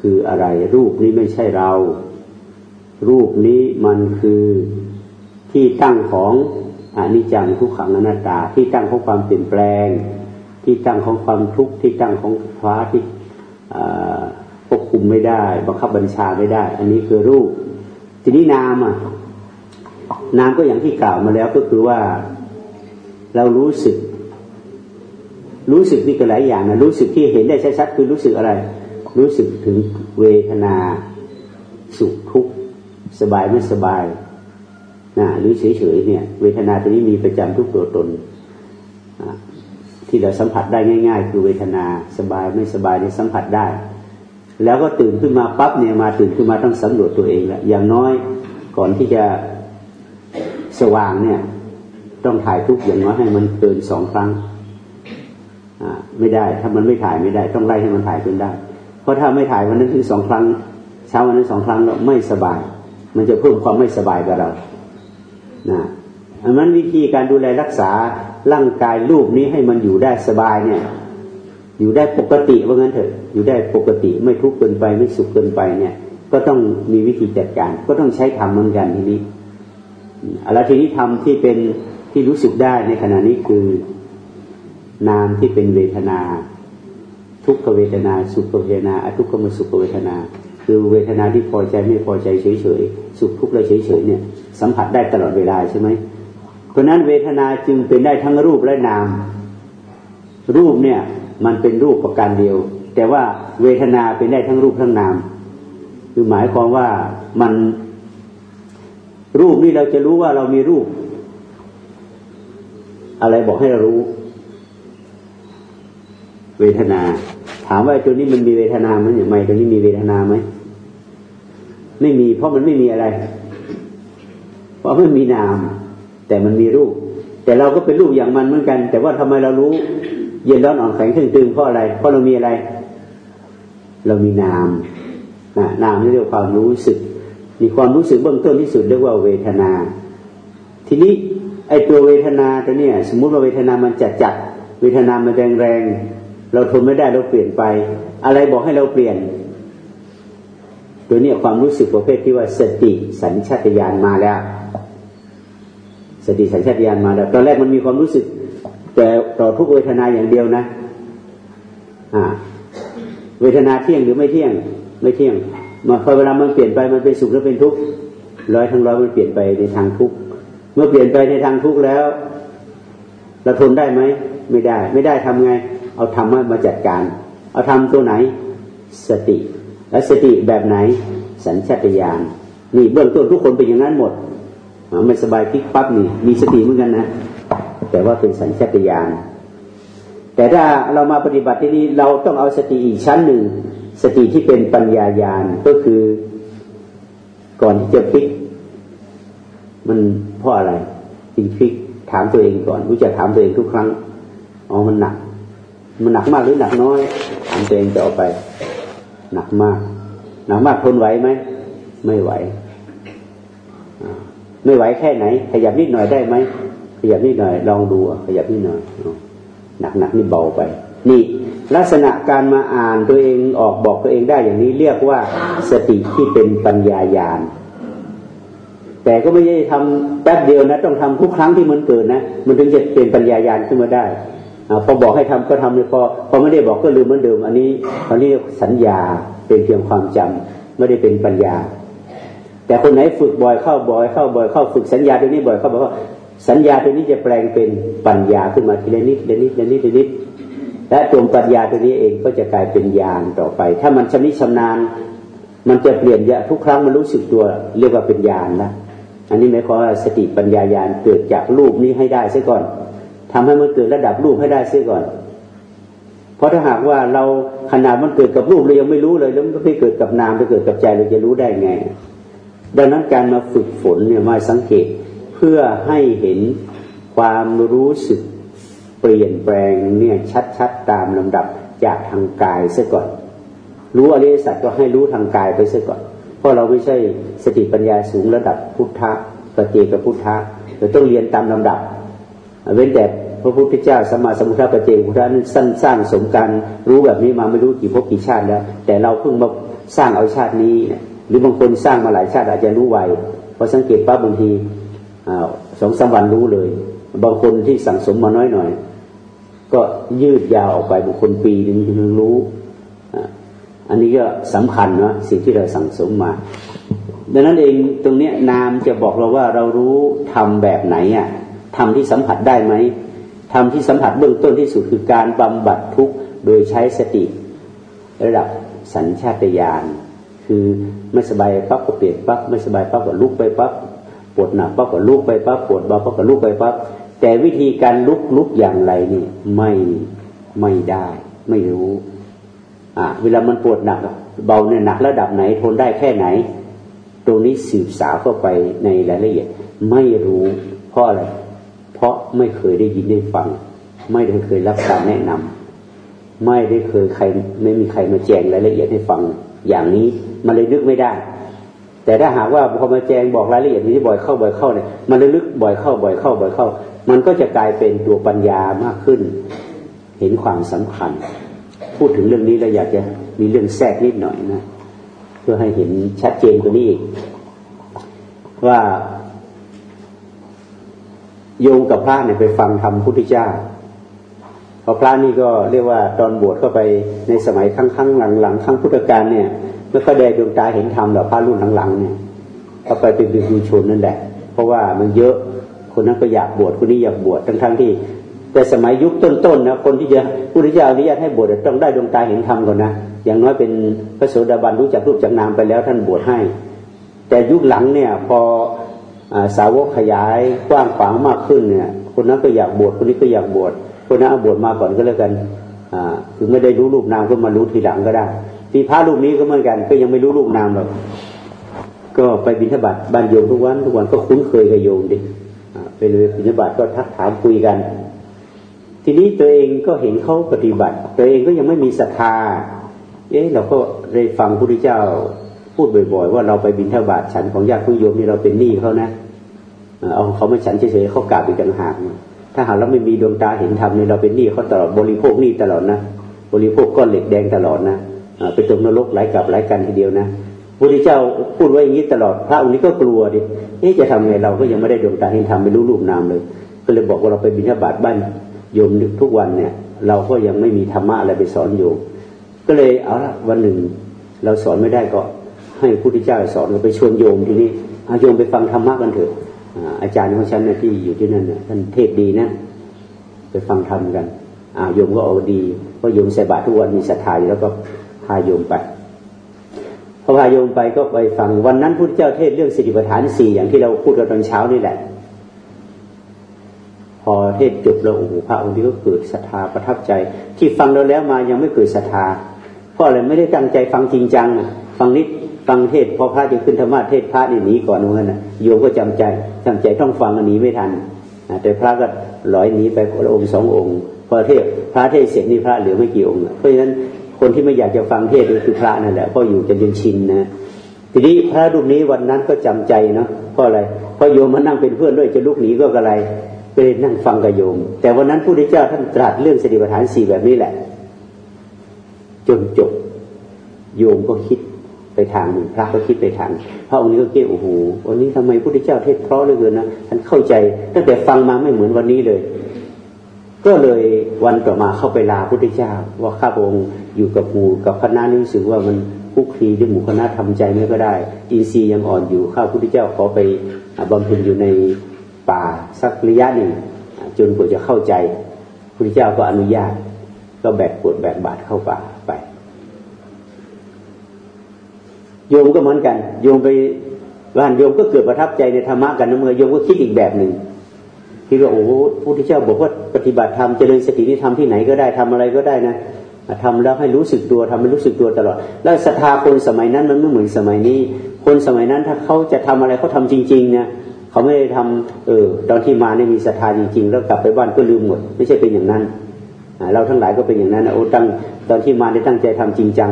คืออะไร รูปนี้ไม่ใช่เรา รูปนี้มันคือที่ตั้งของ อนิจจังทุกขังอนัตตาที่ตั้งของความเปลี่ยนแปลง ที่ตั้งของความทุกข์ที่ตั้งของฟ้าที่ควบคุมไม่ได้ บังคับบัญชาไม่ได้ อันนี้คือรูปทีนี้นามอะนามก็อย่างที่กล่าวมาแล้วก็คือว่าเรารู้สึก รู้สึกนี่ก็หลายอย่างนะรู้สึกที่เห็นได้ชัดๆคือรู้สึกอะไร รู้สึกถึงเวทนา สุขทุกข์สบายไม่สบาย นะหรือเฉยๆเนี่ย เวทนาตัวนี้มีประจำทุกตัวตน ที่เราสัมผัสได้ง่าย ๆ คือเวทนาสบายไม่สบายเนี่ยสัมผัสได้ แล้วก็ตื่นขึ้นมาปั๊บเนี่ยมาตื่นขึ้นมาต้องสำรวจตัวเองแหละอย่างน้อยก่อนที่จะสว่างเนี่ย ต้องถ่ายทุกอย่างน้อยให้มันเกินสองครั้งไม่ได้ ถ้ามันไม่ถ่ายไม่ได้ ต้องไล่ให้มันถ่ายจนได้ เพราะถ้าไม่ถ่ายวันนั้นถึงสองครั้ง เช้าวันนั้นสองครั้งแล้วไม่สบาย มันจะเพิ่มความไม่สบายกับเรา นะอันนั้นวิธีการดูแลรักษาร่างกายรูปนี้ให้มันอยู่ได้สบายเนี่ย อยู่ได้ปกติว่างั้นเถอะ อยู่ได้ปกติไม่ทุกข์เกินไปไม่สุขเกินไปเนี่ย ก็ต้องมีวิธีจัดการ ก็ต้องใช้ธรรมเหมือนกันทีนี้อะไรทีนี้ธรรมที่เป็นที่รู้สึกได้ในขณะนี้คือนามที่เป็นเวทนา ทุกขเวทนา สุขเวทนาอทุกขมสุขเวทนา คือเวทนาที่พอใจไม่พอใจเฉยๆสุขทุกข์และเฉยๆเนี่ย สัมผัสได้ตลอดเวลาใช่ไหมเพราะนั้นเวทนาจึงเป็นได้ทั้งรูปและนาม รูปเนี่ยมันเป็นรูปประการเดียว แต่ว่าเวทนาเป็นได้ทั้งรูปทั้งนาม คือหมายความว่ามันรูปนี่เราจะรู้ว่าเรามีรูป อะไรบอกให้เรารู้ เวทนา ถามว่าตัวนี้มันมีเวทนาไหมอย่างไรตัวนี้มีเวทนาไหมไม่มีเพราะมันไม่มีอะไร เพราะไม่มีนาม แต่มันมีรูป แต่เราก็เป็นรูปอย่างมันเหมือนกัน แต่ว่าทำไมเรารู้ เย็นร้อนอ่อนแข็งตึงตึงเพราะอะไร เพราะเรามีอะไร เรามีนามนะนามนี่เรียกความรู้สึก มีความรู้สึกเบื้องต้นที่สุดเรียกว่าเวทนา ทีนี้ไอ้ตัวเวทนาตัวเนี้ยสมมุติว่าเวทนามันจัดจัดเวทนามันแรงแรงเราทนไม่ได้เราเปลี่ยนไป อะไรบอกให้เราเปลี่ยน ตัวนี้ความรู้สึกประเภทที่ว่าสติสัญชาตญาณมาแล้ว สติสัญชาตญาณมาแล้ว ตอนแรกมันมีความรู้สึก แต่ต่อทุกเวทนาอย่างเดียวนะอ่าเวทนาเที่ยงหรือไม่เที่ยง ไม่เที่ยงมาพอเวลามันเปลี่ยนไปมันเป็นสุขแล้วเป็นทุกข์ร้อยทั้งร้อยมันเปลี่ยนไปในทางทุกข์เมื่อเปลี่ยนไปในทางทุกข์แล้วเราทนได้ไหมไม่ได้ ไม่ได้ทำไง เอาธรรมะมาจัดการ เอาธรรมตัวไหน สติ และสติแบบไหนสัญชาตญาณนี่เบื้องต้นทุกคนเป็นอย่างนั้นหมดไม่สบายคิกปั๊บนี่มีสติเหมือนกันนะ แต่ว่าเป็นสัญชาตญาณแต่ถ้าเรามาปฏิบัติที่นี้เราต้องเอาสติอีกชั้นหนึ่ง สติที่เป็นปัญญายาณก็คือก่อนที่จะพลิก มันเพราะอะไรจึงพลิกถามตัวเองก่อนรู้จักถามตัวเองทุกครั้งอ๋อมันหนัก มันหนักมากหรือหนักน้อย ถามตัวเองต่อไป หนักมากหนักมากทนไหวไหมไม่ไหวไม่ไหวแค่ไหน ขยับนิดหน่อยได้ไหมขยับนิดหน่อย ลองดูขยับนิดหน่อยหนักหนักนี่เบาไป นี่ ลักษณะการมาอ่านตัวเองออกบอกตัวเองได้อย่างนี้เรียกว่าสติที่เป็นปัญญายาณแต่ก็ไม่ใช่ทำแป๊บเดียวนะ ต้องทำทุกครั้งที่มันเกิดนะ มันถึงจะเป็นปัญญายาณขึ้นมาได้ พอบอกให้ทำก็ทำเลยพอพอไม่ได้บอกก็ลืมเหมือนเดิม อันนี้อันนี้สัญญาเป็นเพียงความจำไม่ได้เป็นปัญญา แต่คนไหนฝึกบ่อยเข้าบ่อยเข้าบ่อยเข้าฝึกสัญญาตัวนี้บ่อยเข้าบอกว่าสัญญาตัวนี้จะแปลงเป็นปัญญาขึ้นมาทีละนิดทีละนิดทีละนิดทีละนิดและตัวปัญญาตัวนี้เองก็จะกลายเป็นญาณต่อไป ถ้ามันชำนิชำนาญ มันจะเปลี่ยนยะทุกครั้งมันรู้สึกตัวเรียกว่าเป็นญาณนะอันนี้หมายความว่าสติปัญญาญาณเกิดจากรูปนี้ให้ได้เสียก่อน ทำให้มันเกิดระดับรูปให้ได้เสียก่อน เพราะถ้าหากว่าเราขนาดมันเกิดกับรูปเรายังไม่รู้เลยแล้วมันไปเกิดกับนามไปเกิดกับใจเราจะรู้ได้ไง ดังนั้นการมาฝึกฝนเนี่ยมาสังเกตเพื่อให้เห็นความรู้สึกเปลี่ยนแปลงเนี่ยชัดๆตามลำดับจากทางกายซะก่อน รู้อริยสัจก็ให้รู้ทางกายไปซะก่อน เพราะเราไม่ใช่สติปัญญาสูงระดับพุทธะปเจกพุทธะเราต้องเรียนตามลำดับ เว้นแต่พระพุทธเจ้าสมมาสมุทธะปเจกพุทธะนั้นสั้นสร้างสมการรู้แบบนี้มาไม่รู้กี่ภพกี่ชาติแล้ว แต่เราเพิ่งมาสร้างเอาชาตินี้ หรือบางคนสร้างมาหลายชาติอาจจะรู้ไวพอสังเกตปั๊บบางทีสองสามวันรู้เลย บางคนที่สั่งสมมาน้อยหน่อย ก็ยืดยาวออกไปบางคนปีนึงถึงรู้ อันนี้ก็สำคัญนะสิ่งที่เราสั่งสมมา ดังนั้นเองตรงนี้นามจะบอกเราว่าเรารู้ทำแบบไหนอะ ทำที่สัมผัสได้ไหมทำที่สัมผัสเบื้องต้นที่สุดคือการบำบัดทุกข์โดยใช้สติ ระดับสัญชาตญาณคือไม่สบายปั๊บก็เปลี่ยนปั๊บไม่สบายปั๊บก็ลุกไปปั๊บปวดหนักปั๊บก็ลุกไปปั๊บปวดเบาปั๊บก็ลุกไปปั๊บแต่วิธีการลุกลุกอย่างไรนี่ไม่ไม่ได้ ไม่รู้อ่าเวลามันปวดหนักเบาเนี่ยหนักระดับไหนทนได้แค่ไหน ตรงนี้สืบสาวเข้าไปในรายละเอียด ไม่รู้เพราะอะไร เพราะไม่เคยได้ยินได้ฟัง ไม่ได้เคยรับการแนะนำไม่ได้เคยใครไม่มีใครมาแจ้งรายละเอียดให้ฟัง อย่างนี้มันเลยนึกไม่ได้ แต่ถ้าหากว่าพอมาแจงบอกรายละเอียดนี้บ่อยเข้าบ่อยเข้าเนี่ยมันเลึกบ่อยเข้าบ่อยเข้าบ่อยเข้า มันก็จะกลายเป็นตัวปัญญามากขึ้น เห็นความสำคัญ พูดถึงเรื่องนี้เราอยากจะมีเรื่องแทรกนิดหน่อยนะ เพื่อให้เห็นชัดเจนกว่านี้ว่า โยงกับพระเนี่ยไปฟังธรรมพุทธเจ้าพอพระนี่ก็เรียกว่าตอนบวชเข้าไปในสมัยครั้งครั้งหลังหลังครั้งพุทธกาลเนี่ยไม่ค่อยได้ดวงตาเห็นธรรมหรอกพระรุ่นหลังๆเนี่ยเขาไปเป็นบิวชนนั่นแหละ เพราะว่ามันเยอะคนนั้นก็อยากบวชคนนี้อยากบวชทั้งๆที่ แต่สมัยยุคต้นๆนะคนที่จะผู้ที่จะอนุญาตให้บวชต้องได้ดวงตาเห็นธรรมก่อนนะอย่างน้อยเป็นพระโสดาบันรู้จักรูปจักนามไปแล้วท่านบวชให้ แต่ยุคหลังเนี่ยพอ สาวกขยายกว้างขวางมากขึ้นเนี่ย คนนั้นก็อยากบวชคนนี้ก็อยากบวชคนนั้นเอาบวชมาก่อนก็แล้วกันคือไม่ได้รู้รูปนามก็มารู้ทีหลังก็ได้ที่พระรูปนี้ก็เหมือนกัน ก็ยังไม่รู้รูปนามหรอกก็ไปบิณฑบาตบ้านโยมทุกวันทุกวันก็คุ้นเคยกับโยมดิไปเลยบิณฑบาตก็ทักถามคุยกัน ทีนี้ตัวเองก็เห็นเขาปฏิบัติ ตัวเองก็ยังไม่มีศรัทธาเอ๊ะเราก็ได้ฟังพระพุทธเจ้าพูดบ่อย ๆ ว่าเราไปบิณฑบาตฉันของญาติผู้โยมนี่เราเป็นหนี้เขานะ เอาเขามาฉันเฉยๆเขากราบอีกต่างหากถ้าหากเราไม่มีดวงตาเห็นธรรมนี่เราเป็นหนี้เขาตลอดบริโภคหนี้ตลอดนะบริโภคก้อนเหล็กแดงตลอดนะไปตกนรกหลายกับหลายกันทีเดียวนะพระพุทธเจ้าพูดไว้อย่างนี้ตลอดพระองค์นี้ก็กลัวดิเอ๊ะจะทำไงเราก็ยังไม่ได้ดวงตาเห็นธรรมไม่รู้รูปนามเลย ก็เลยบอกว่าเราไปบิณฑบาตบ้านโยมทุกวันเนี่ย เราก็ยังไม่มีธรรมะอะไรไปสอนโยมก็เลยเอาละวันหนึ่ง เราสอนไม่ได้ก็ให้พุทธเจ้าสอนเราไปชวนโยมทีนี้อาโยมไปฟังธรรมะกันเถอะ อาจารย์ของฉันที่อยู่ที่นั่นท่านเทศดีนะ ไปฟังธรรมกันอาโยมก็เอาดีเพราะโยมใส่บาตรทุกวันมีศรัทธาอยู่แล้วก็พาโยมไปพอพาโยมไปก็ไปฟังวันนั้นพุทธเจ้าเทศเรื่องสติปัฏฐานสี่อย่างที่เราพูดกันตอนเช้านี่แหละ พอเทศจบแล้วโอ้โหพระองค์นี้ก็เกิดศรัทธาประทับใจ ที่ฟังเราแล้วมายังไม่เกิดศรัทธาเพราะอะไรไม่ได้ตั้งใจฟังจริงจังฟังนิด ฟังเทศพอพระจะขึ้นธรรมะเทศพระนี่หนีก่อนเหมือนกันโยมก็จำใจจำใจต้องฟังอันนี้ไม่ทันแต่พระก็ลอยหนีไปคนละองค์สององค์พอเทศพระเทศเสร็จนี่พระเหลือไม่กี่องค์เพราะฉะนั้นคนที่ไม่อยากจะฟังเทศก็คือพระนั่นแหละเพราะอยู่จนจนชินนะทีนี้พระรูปนี้วันนั้นก็จำใจเนาะเพราะอะไรเพราะโยมมานั่งเป็นเพื่อนด้วยจะลุกหนีก็กระไรไปนั่งฟังกับโยม แต่วันนั้นผู้ทีเจ้าท่านตรัสเรื่องสติปัฏฐานสี่แบบนี้แหละ จนจบโยมก็คิด ไปทางหนึ่งพระก็คิดไปทางพระองค์นี้ก็เกี่ยโอ้โหวันนี้ทำไมพระพุทธเจ้าเทศเพราะเหลือเกินนะท่านเข้าใจ ตั้งแต่ฟังมาไม่เหมือนวันนี้เลย ก็เลยวันต่อมาเข้าไปลาพระพุทธเจ้า ว่าข้าพระองค์อยู่กับหมู่กับคณะรู้สึกว่ามันคุกคีด้วยหมู่คณะทำใจไม่ก็ได้ อินทรีย์ยังอ่อนอยู่ข้าพระพุทธเจ้าขอไปบำเพ็ญอยู่ในป่าสักระยะหนึ่งจนกว่าจะเข้าใจพระพุทธเจ้าก็อนุญาต ก็แบกปวดแบกบาดเข้าป่าไป โยมก็เหมือนกัน โยมไปบ้านโยมก็เกิดประทับใจในธรรมะกันนะเมื่อโยมก็คิดอีกแบบหนึ่งคิดว่าโอ้โหพุทธเจ้าบอกว่าปฏิบัติธรรมเจริญสตินี่ทำที่ไหนก็ได้ทำอะไรก็ได้นะทำแล้วให้รู้สึกตัวทำให้รู้สึกตัวตลอด แล้วศรัทธาคนสมัยนั้นมันไม่เหมือนสมัยนี้ คนสมัยนั้นถ้าเขาจะทำอะไรเขาทาจริงๆนี่ยเขาไม่ได้ทำเออตอนที่มาเนี่ยมีศรัทธาจริงๆ แล้วกลับไปบ้านก็ลืมหมด ไม่ใช่เป็นอย่างนั้นเราทั้งหลายก็เป็นอย่างนั้นนะโอ้ตั้งตอนที่มาได้ตั้งใจทำจริงจัง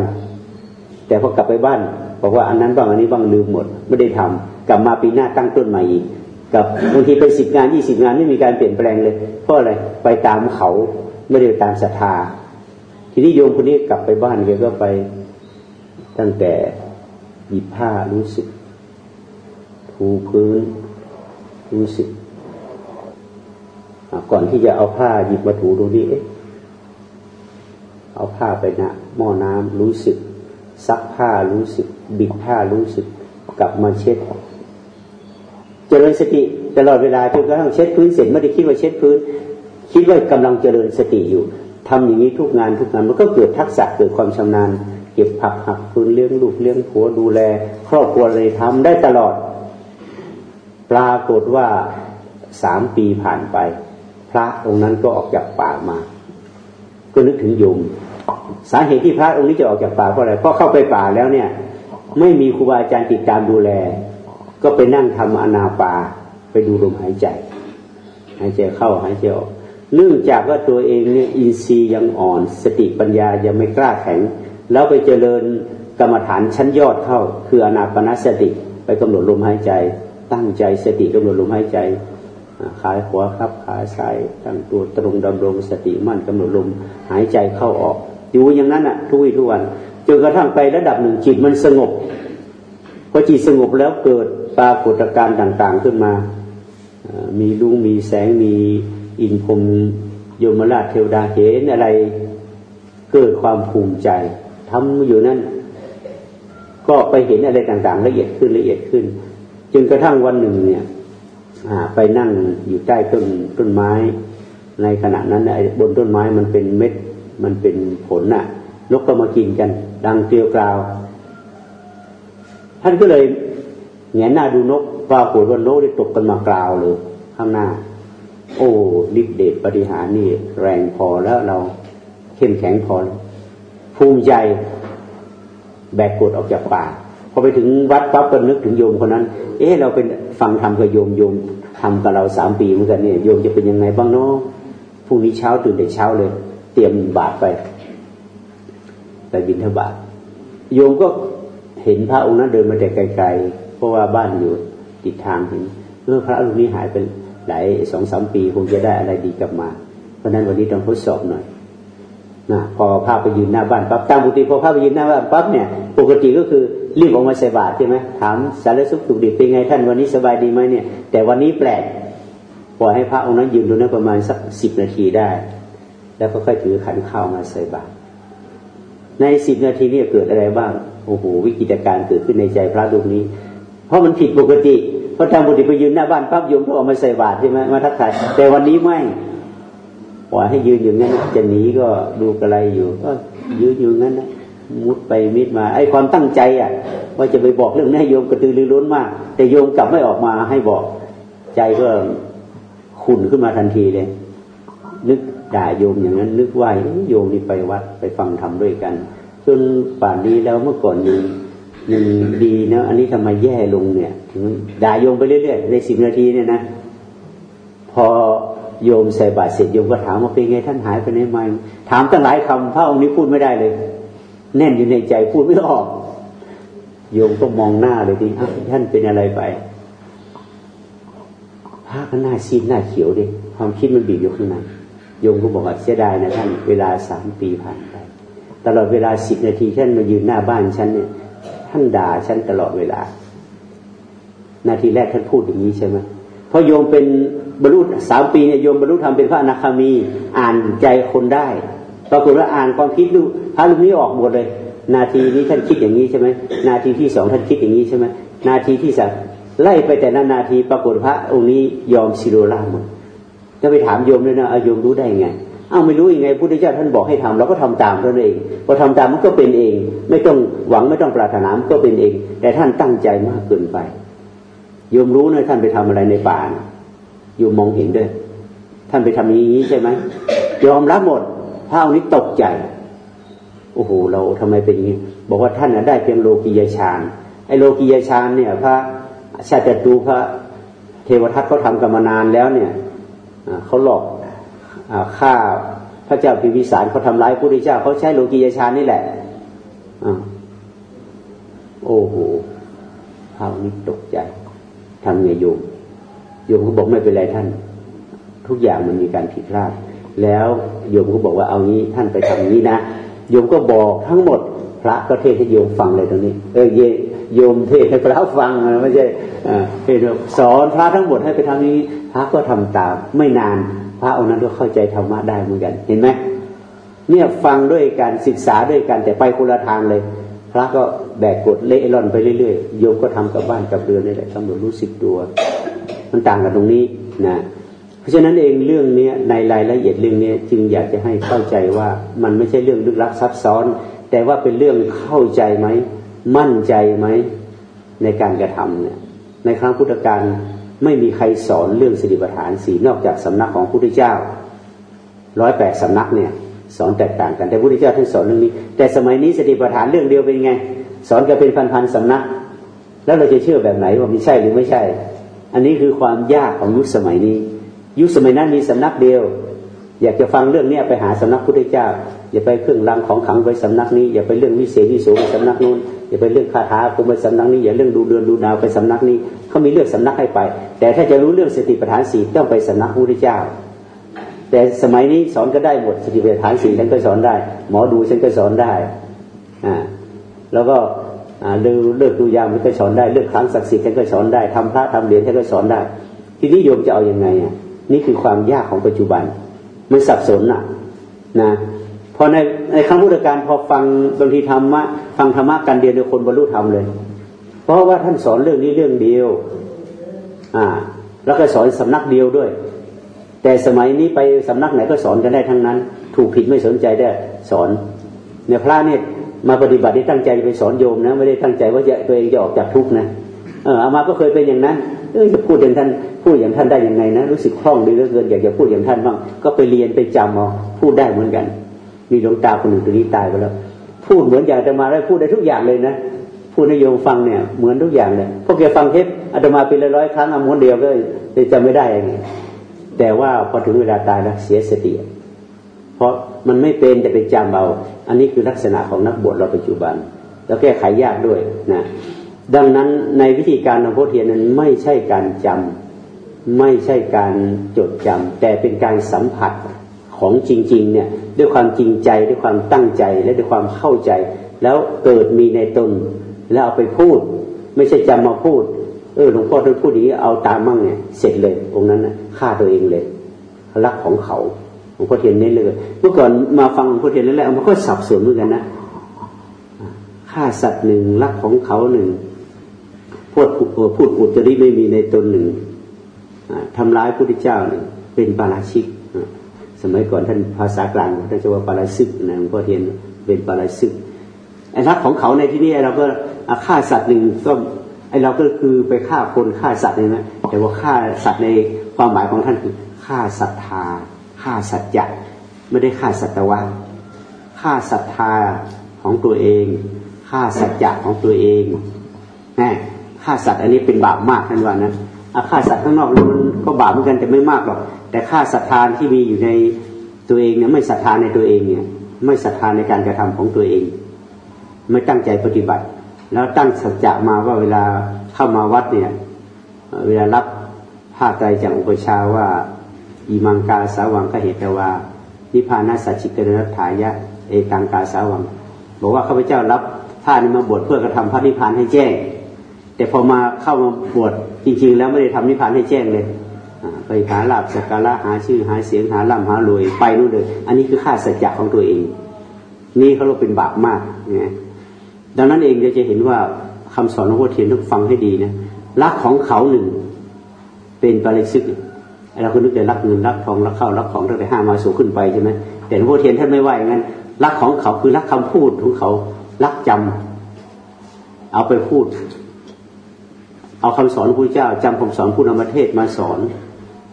แต่พอกลับไปบ้านบอกว่าอันนั้นบ้างอันนี้บ้างลืมหมด ไม่ได้ทำกลับมาปีหน้าตั้งต้นใหม่อีกกับบางทีไปสิบงานยี่สิบงานไม่มีการเปลี่ยนแปลงเลย เพราะอะไรไปตามเขาไม่ได้ตามศรัทธา ทีนี้โยมคนนี้กลับไปบ้านแกก็ไปตั้งแต่หยิบผ้ารู้สึก ถูพื้นรู้สึก ก่อนที่จะเอาผ้าหยิบมาถูตรงนี้เอ๊ะเอาผ้าไปนะหม้อน้ำรู้สึก ซักผ้ารู้สึก บิดผ้ารู้สึก กลับมาเช็ดเจริญสติตลอดเวลาจนกระทั่งเช็ดพื้นเสร็จไม่ได้คิดว่าเช็ดพื้น คิดว่ากำลังเจริญสติอยู่ทำอย่างนี้ทุกงานทุกงานมันก็เกิดทักษะเกิดความชำนาญ เก็บผักหักพื้นเลี้ยงลูกเลี้ยงผัวดูแล ครอบครัวเลยทำได้ตลอด ปรากฏว่าสามปีผ่านไป พระองค์นั้นก็ออกจากป่ามา ก็นึกถึงโยม สาเหตุที่พระองค์นี้จะออกจากป่าเพราะอะไรเพราะเข้าไปป่าแล้วเนี่ย ไม่มีครูบาอาจารย์ติดตามดูแล ก็ไปนั่งทำอนาปาไปดูลมหายใจหายใจเข้าหายใจออกเนื่องจากว่าตัวเองเนี่ยอินทรีย์ยังอ่อน สติปัญญายังไม่กล้าแข็ง แล้วไปเจริญกรรมฐานชั้นยอดเข้า คืออนาปนาสติไปกำหนดลมหายใจ ตั้งใจสติกำหนดลมหายใจขายขวาครับขาซ้ายตั้งตัวตรงดำรงสติมั่นกำหนดลมหายใจเข้าออก อยู่อย่างนั้นอะ ทุกวี่ทุกวันจนกระทั่งไประดับหนึ่งจิตมันสงบพอจิตสงบแล้วเกิดปรากฏการณ์ต่าง ๆขึ้นมา มีลุงมีแสงมีอินพรมโยมราชเทวดาเห็นอะไรเกิดความภูมิใจทำอยู่นั่นก็ไปเห็นอะไรต่างๆ ละเอียดขึ้นละเอียดขึ้นจนกระทั่งวันหนึ่งเนี่ยไปนั่งอยู่ใต้ต้นต้นไม้ ในขณะนั้นบนต้นไม้มันเป็นเม็ด มันเป็นผลน่ะ นกก็มากินกัน ดังเกลียวกราว ท่านก็เลยแงนหน้าดูนกปรากฏว่านกได้ตกกันมากราวเลย ข้างหน้า โอ้ฤทธิเดชปฏิหารนี่ แรงพอแล้วเราเข้มแข็งพอภูมิใจแบกกดออกจากป่าพอไปถึงวัดปั๊บก็นึกถึงโยมคนนั้น เอ๊ะเราเป็นฟังทำกับโยมโยมทำกับเราสามปีเหมือนกันเนี่ยโยมจะเป็นยังไงบ้างเนาะพรุ่งนี้เช้าตื่นแต่เช้าเลย เตรียมบาตรไปไปบินทบาทโยมก็เห็นพระองค์นั้นเดินมาแต่ไกลๆเพราะว่าบ้านอยู่ติดทางเห็นเมื่อพระองค์นี้หายไปหลายสองสามปีคงจะได้อะไรดีกลับมา เพราะนั้นวันนี้ต้องทดสอบหน่อยนะพอพาไปยืนหน้าบ้านปั๊บตามปกติพอพาไปยืนหน้าบ้านปั๊บเนี่ยปกติก็คือรีบออกมาใส่บาตรใช่ไหมถามสารสุขสุขดิบเป็นไงท่านวันนี้สบายดีไหมเนี่ย แต่วันนี้แปลกปล่อยให้พระองค์นั้นยืนตรงนั้นประมาณสักสิบนาทีได้ แล้วก็ค่อยถือขันข้าวมาใส่บาตรในสิบนาทีนี้เกิดอะไรบ้างโอ้โหวิกฤตการเกิดขึ้นในใจพระรูปนี้ เพราะมันผิดปกติเพราะทางบุตรไปยืนหน้าบ้านปั๊บโยมก็ออกมาใส่บาตรใช่ไหมมาทักทายแต่วันนี้ไม่ปล่อยให้ยืนอยู่งั้นจะหนีก็ดูกระไรอยู่ก็ยืนอยู่งั้นนะมุดไปมิดมา ไอ้ความตั้งใจอะ ว่าจะไปบอกเรื่องนี้โยมกระตือรือร้นมาก แต่โยมกลับไม่ออกมาให้บอกใจก็ขุ่นขึ้นมาทันทีเลย นึกด่าโยมอย่างนั้นนึกว่าโยมนี่ไปวัดไปฟังธรรมด้วยกันจนป่านนี้แล้วเมื่อก่อนยังยังดีนะอันนี้ทำไมแย่ลงเนี่ยถึงด่าโยมไปเรื่อยๆในสิบนาทีเนี่ยนะพอโยมใส่บาตรเสร็จโยมก็ถามว่าเป็นไงท่านหายไปไหนมาถามตั้งหลายคำพระองค์นี้พูดไม่ได้เลย แน่นอยู่ในใจพูดไม่ออก โยมก็มองหน้าเลยทีท่านเป็นอะไรไปพระก็หน้าซีดหน้าเขียวดิความคิดมันบีบอยู่ข้างใน โยมก็บอกว่าเสียดายนะท่านเวลาสามปีผ่านไปตลอดเวลาสิบนาทีท่านมายืนหน้าบ้านฉันเนี่ย ท่านด่าฉันตลอดเวลา นาทีแรกท่านพูดอย่างนี้ใช่ไหมเพราะโยมเป็นบรรลุสามปีเนี่ยโยมบรรลุธรรมเป็นพระอนาคามี อ่านใจคนได้ปรากฏว่าอ่านความคิดลูพระลูกนี้ออกหมดเลย นาทีนี้ท่านคิดอย่างนี้ใช่ไหมนาทีที่สองท่านคิดอย่างนี้ใช่ไหมนาทีที่สามไล่ไปแต่ละนาทีปรากฏพระองค์นี้ยอมสิโรล่าหมด ก็ไปถามโยมเลยนะอาโยมรู้ได้ไงเอ้าไม่รู้ยังไงพุทธเจ้าท่านบอกให้ทำเราก็ทำตามเท่านั้นเองพอทำตามมันก็เป็นเอง ไม่ต้องหวังไม่ต้องปรารถนามันก็เป็นเอง แต่ท่านตั้งใจมากเกินไปโยมรู้นะท่านไปทำอะไรในป่าโยมมองเห็นด้วยท่านไปทำอย่างนี้ใช่ไหมยอมรับหมดพระองค์นี้ตกใจโอ้โหเราทำไมเป็นอย่างนี้บอกว่าท่านได้เพียงโลกียชานไอโลกียชานเนี่ย พระชาติตูพระเทวทัตเขาทำกันมานานแล้วเนี่ย เขาหลอกฆ่าพระเจ้าพิวิสารเขาทำร้ายพระพุทธเจ้าเขาใช้โลกียชานนี่แหละอโอ้โหพระนี้ตกใจทำไงโยมโยมก็บอกไม่เป็นไรท่าน ทุกอย่างมันมีการผิดพลาด แล้วโยมก็บอกว่าเอางี้ท่านไปทำนี้นะโยมก็บอกทั้งหมด พระก็เทศให้โยมฟังเลยตรงนี้ เออเยโยมเทศให้พระฟังไม่ใช่เทศสอนพระทั้งหมดให้ไปทำนี้ ระก็ทำตามไม่นาน พระองค์นั้นก็เข้าใจธรรมะได้เหมือนกัน เห็นไหมเนี่ยฟังด้วยการศึกษาด้วยกันแต่ไปคนละทางเลย พระก็แบกกดเละล่อนไปเรื่อยๆโยมก็ทำกับบ้านกับเรือนนี่แหละกำหนดรู้สึกตัว มันต่างกันตรงนี้นะเพราะฉะนั้นเองเรื่องนี้ในรายละเอียดเรื่องนี้จึงอยากจะให้เข้าใจว่ามันไม่ใช่เรื่องลึกลับซับซ้อน แต่ว่าเป็นเรื่องเข้าใจไหมมั่นใจไหมในการกระทำเนี่ยในครั้งพุทธกาล ไม่มีใครสอนเรื่องสติปัฏฐานสีนอกจากสำนักของพระพุทธเจ้าร้อยแปดสำนักเนี่ย สอนแตกต่างกันแต่พระพุทธเจ้าท่านสอนเรื่องนี้ แต่สมัยนี้สติปัฏฐานเรื่องเดียวเป็นไง สอนกันเป็นพันๆสำนัก แล้วเราจะเชื่อแบบไหนว่ามีใช่หรือไม่ใช่ อันนี้คือความยากของยุคสมัยนี้ ยุคสมัยนั้นมีสำนักเดียว อยากจะฟังเรื่องเนี้ยไปหาสำนักพุทธเจ้า อย่าไปเครื่องรางของขังไปสำนักนี้อย่าไปเรื่องวิเศษวิโสไปสำนักนู้นอย่าไปเรื่องคาถาคุมไปสำนักนี้อย่าเรื่องดูเดือนดูดาวไปสำนักนี้เขามีเลือกสำนักให้ไป แต่ถ้าจะรู้เรื่องสติปัฏฐานสี่ต้องไปสำนักพุทธเจ้า แต่สมัยนี้สอนก็ได้หมดสติปัฏฐานสี่ฉันก็สอนได้ หมอดูฉันก็สอนได้อ่าแล้วก็เลือกเลือกดูยามมันก็สอนได้เลือกครั้งศักดิ์สิทธิ์ฉันก็สอนได้ทำพระทำเหรียญฉันก็สอนได้ ทีนี้โยมจะเอาอยัางไงอะนี่คือความยากของปัจจุบัน มันสับสนอะนะ พอในในครั้งพุทธการพอฟังบางทีธรรมะฟังธรรมะกันเดียวเดียคนบรรลุธรรมเลย เพราะว่าท่านสอนเรื่องนี้เรื่องเดียว อ่า แล้วก็สอนสำนักเดียวด้วย แต่สมัยนี้ไปสำนักไหนก็สอนกันได้ทั้งนั้น ถูกผิดไม่สนใจได้สอนเนี่ยพระเนี่ยมาปฏิบัติได้ตั้งใจไปสอนโยมนะไม่ได้ตั้งใจว่าจะตัวเองจะออกจากทุกข์นะเอออามาก็เคยเป็นอย่างนั้นเออจะพูดอย่างท่านพูดอย่างท่านได้ยังไงนะรู้สึกคล่องดีเหลือเกินอยากจะพูดอย่างท่านบ้างก็ไปเรียนไปจำเอาพูดได้เหมือนกัน มีหลวงตาคนหนึ่งตัวนี้ตายไปแล้ว พูดเหมือนอย่างจะมาได้พูดได้ทุกอย่างเลยนะพูดให้โยมฟังเนี่ยเหมือนทุกอย่างเลยพวกแกฟังเทปอาตมาเป็นร้อยครั้งอาม้วนเดียวก็จะจำไม่ได้ไงแต่ว่าพอถึงเวลาตายแล้วเสียสติเพราะมันไม่เป็นแต่เป็นจำเอา อันนี้คือลักษณะของนักบวชเราปัจจุบัน แล้วแก้ไขยากด้วยนะดังนั้นในวิธีการของพุทเทียนนั้นไม่ใช่การจำไม่ใช่การจดจำแต่เป็นการสัมผัสของจริง ๆ เนี่ย ด้วยความจริงใจด้วยความตั้งใจและด้วยความเข้าใจ แล้วเกิดมีในตนแล้วเอาไปพูด ไม่ใช่จำมาพูด เออหลวงพ่อท่านพูดอย่างนี้เอาตามมั่งเนี่ยเสร็จเลยองนั้นนะฆ่าตัวเองเลยรักของเขาหลวงพ่อเทียนเน้นเลยเมื่อก่อนมาฟังหลวงพ่อเทียนแล้วมันก็สับสนเหมือนกันนะฆ่าสัตว์หนึ่งรักของเขาหนึ่งพูดพูดอุตริไม่มีในตนหนึ่งทำร้ายพระพุทธเจ้าหนึ่งเป็นปาราชิก มัยก่อนท่านภาษากลางท่านจะว่าปาราซึกนะหลวงพ่อเทียนเป็นปาราซึกไอ้รักของเขาในที่นี้เราก็ฆ่าสัตว์หนึ่งก็ไอ้เราก็คือไปฆ่าคนฆ่าสัตว์เนี่ยนะแต่ว่าฆ่าสัตว์ในความหมายของท่านคือฆ่าศรัทธาฆ่าสัจจะไม่ได้ฆ่าสัตวะฆ่าศรัทธาของตัวเองฆ่าสัจจะของตัวเองนะฆ่าสัตว์อันนี้เป็นบาปมากท่านว่านะฆ่าสัตว์ข้างนอกมันก็บาปเหมือนกันแต่ไม่มากหรอก แต่ฆ่าศรัทธาที่มีอยู่ในตัวเองเนี่ยไม่ศรัทธาในตัวเองเนี่ยไม่ศรัทธาในการกระทำของตัวเอง ไม่ตั้งใจปฏิบัติ แล้วตั้งสัจจะมาว่าเวลาเข้ามาวัดเนี่ยเวลารับผ้าไตรจากอุปชาว่าอิมังกาสาวังกเหตวานิพานาสัจจิกรณถายะเอตังกาสาวัง บอกว่าข้าพเจ้ารับผ้านี้มาบวชเพื่อกระทำพระนิพพานให้แจ้ง แต่พอมาเข้ามาบวชจริง ๆ แล้วไม่ได้ทำนิพพานให้แจ้งเลย ไปหาลาบสักการะหาชื่อหาเสียงหาล่ำหารวยไปนู่นเลย อันนี้คือค่าสัจจะของตัวเอง นี่เขาเรียกเป็นบาปมากนะดังนั้นเองเราจะเห็นว่าคำสอนของพ่อเทียนต้องฟังให้ดีนะรักของเขาหนึ่งเป็นปริสุทธิ์เราก็นึกแต่รักเงินรักทองรักข้าวรักของตั้งแต่ห้ามาสูงขึ้นไปใช่ไหมแต่หลวงพ่อเทียนท่านไม่ว่าอย่างนั้นรักของเขาคือรักคำพูดของเขา รักจำเอาไปพูด เอาคำสอนพระเจ้าจำคำสอนผู้นำประเทศมาสอน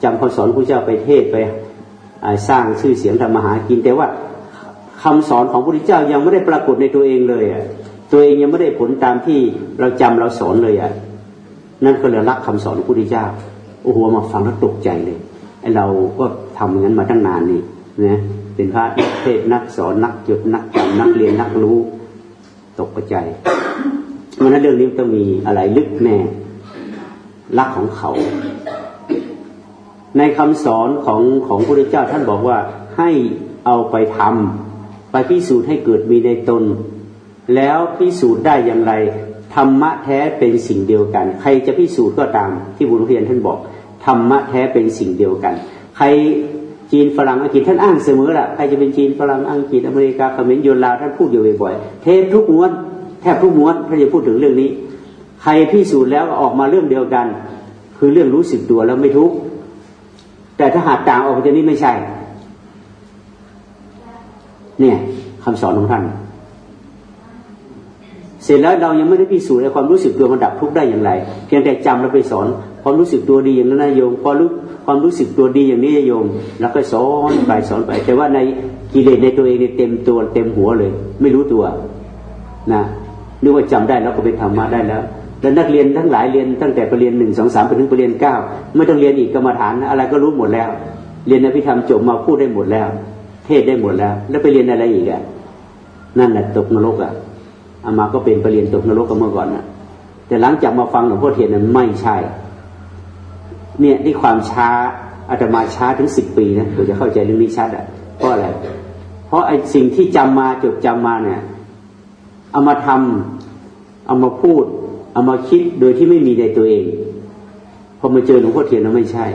จำคำสอนพระเจ้าไปเทศไปสร้างชื่อเสียงทำมาหากิน แต่ว่าคำสอนของพระพุทธเจ้ายังไม่ได้ปรากฏในตัวเองเลยอะตัวเองยังไม่ได้ผลตามที่เราจำเราสอนเลยอะนั่นก็เลยรักคำสอนของพระพุทธเจ้าโอ้โหมาฟังแล้วตกใจเลยไอเราก็ทำอย่างนั้นมาตั้งนานนี่นะเป็นพระเทศนักสอนนักจดนักจำนักเรียนนักรู้ตกใจเพราะนั้นเรื่องนี้ต้องมีอะไรลึกแน่รักของเขา ในคำสอนของของพระพุทธเจ้าท่านบอกว่าให้เอาไปทำไปพิสูจน์ให้เกิดมีในตน แล้วพิสูจน์ได้อย่างไรธรรมะแท้เป็นสิ่งเดียวกัน ใครจะพิสูจน์ก็ตามที่บุญเพียนท่านบอกธรรมะแท้เป็นสิ่งเดียวกัน ใครจีนฝรั่งอังกฤษท่านอ้างเสมอแหละใครจะเป็นจีนฝรั่งอังกฤษอเมริกาเขมรยูนลาวท่านพูดอยู่บ่อยๆเทปทุกม้วนแทบทุกม้วนท่านจะพูดถึงเรื่องนี้ ใครพิสูจน์แล้วออกมาเรื่องเดียวกัน คือเรื่องรู้สึกตัวแล้วไม่ทุกข์ แต่ถ้าหากต่างออกจากนี้ไม่ใช่ เนี่ยคำสอนของท่าน เสร็จแล้วเรายังไม่ได้พิสูจน์ในความรู้สึกตัวมันดับทุกข์ได้อย่างไร เพียงแต่จำแล้วไปสอน ความรู้สึกตัวดีอย่างนั้นนะโยมพอรู้ความรู้สึกตัวดีอย่างนี้โยม แล้วก็สอนไปสอนไป แต่ว่าในกิเลสในตัวเองเต็มตัวเต็มหัวเลย ไม่รู้ตัวนะนึกว่าจำได้แล้วก็เป็นธรรมะได้แล้ว แล้วนักเรียนทั้งหลายเรียนตั้งแต่ปรริญญาหนึ่งสองสามไปถึงปรริญญาเก้าไม่ต้องเรียนอีกกรรมฐานอะไรก็รู้หมดแล้ว เรียนอภิธรรมจบมาพูดได้หมดแล้ว เทศได้หมดแล้ว แล้วไปเรียนอะไรอีกอะนั่นแหละตกนรกอะอามาก็เป็นปรริญญาตกนรกกันเมื่อก่อนนะแต่หลังจากมาฟังหลวงพ่อเทียนนั้นไม่ใช่ เนี่ยนี่ความช้าอาตมาช้าถึงสิบปีนะเราจะเข้าใจเรื่องนี้ชัดอะเพราะอะไร เพราะไอ้สิ่งที่จำมาจดจำมาเนี่ยเอามาทำเอามาพูด เอามาคิดโดยที่ไม่มีในตัวเองพอมาเจอหลวงพ่อเทียนแล้วไม่ใช่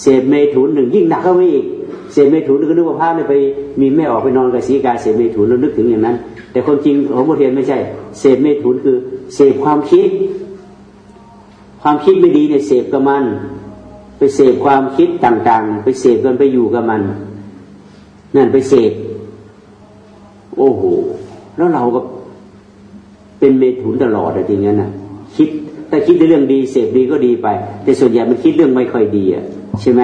เสพเมถุนหนึ่งยิ่งหนักเข้าไปอีกเสพเมถุนก็นึกว่าพระเนี่ยไป มีแม่ออกไปนอนกับสีกาเสพเมถุนแล้วนึกถึงอย่างนั้น แต่ความจริงของพุทเทียนไม่ใช่เสพเมถุนคือเสพความคิด ความคิดไม่ดีเนี่ยเสพกับมัน ไปเสพความคิดต่างๆ ไปเสพกันไปอยู่กับมัน นั่นไปเสพโอ้โหแล้วเราก็เป็นเมถุนตลอดอะจริงๆนะ คิดถ้าคิดในเรื่องดีเสพดีก็ดีไป แต่ส่วนใหญ่มันคิดเรื่องไม่ค่อยดีอะใช่ไหม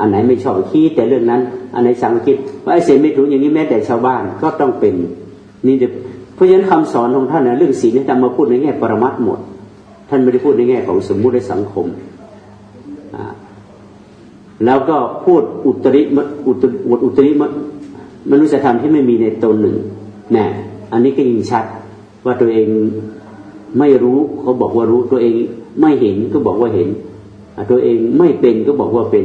อันไหนไม่ชอบคิดแต่เรื่องนั้น อันไหนสังคิดว่าไอ้เสพเมถุนอย่างนี้แม้แต่ชาวบ้านก็ต้องเป็นนี่เพราะฉะนั้นคำสอนของท่านนะเรื่องศีลนี่ท่านมาพูดในแง่ปรมัตหมด ท่านไม่ได้พูดในแง่ของสมมุติในสังคมแล้วก็พูดอุตริมอุตอุตริมมนุษยธรรมที่ไม่มีในตนหนึ่งนี่อันนี้ก็ยิ่งชัดว่าตัวเอง ไม่รู้เขาบอกว่ารู้ตัวเองไม่เห็นก็บอกว่าเห็นตัวเองไม่เป็นก็บอกว่าเป็น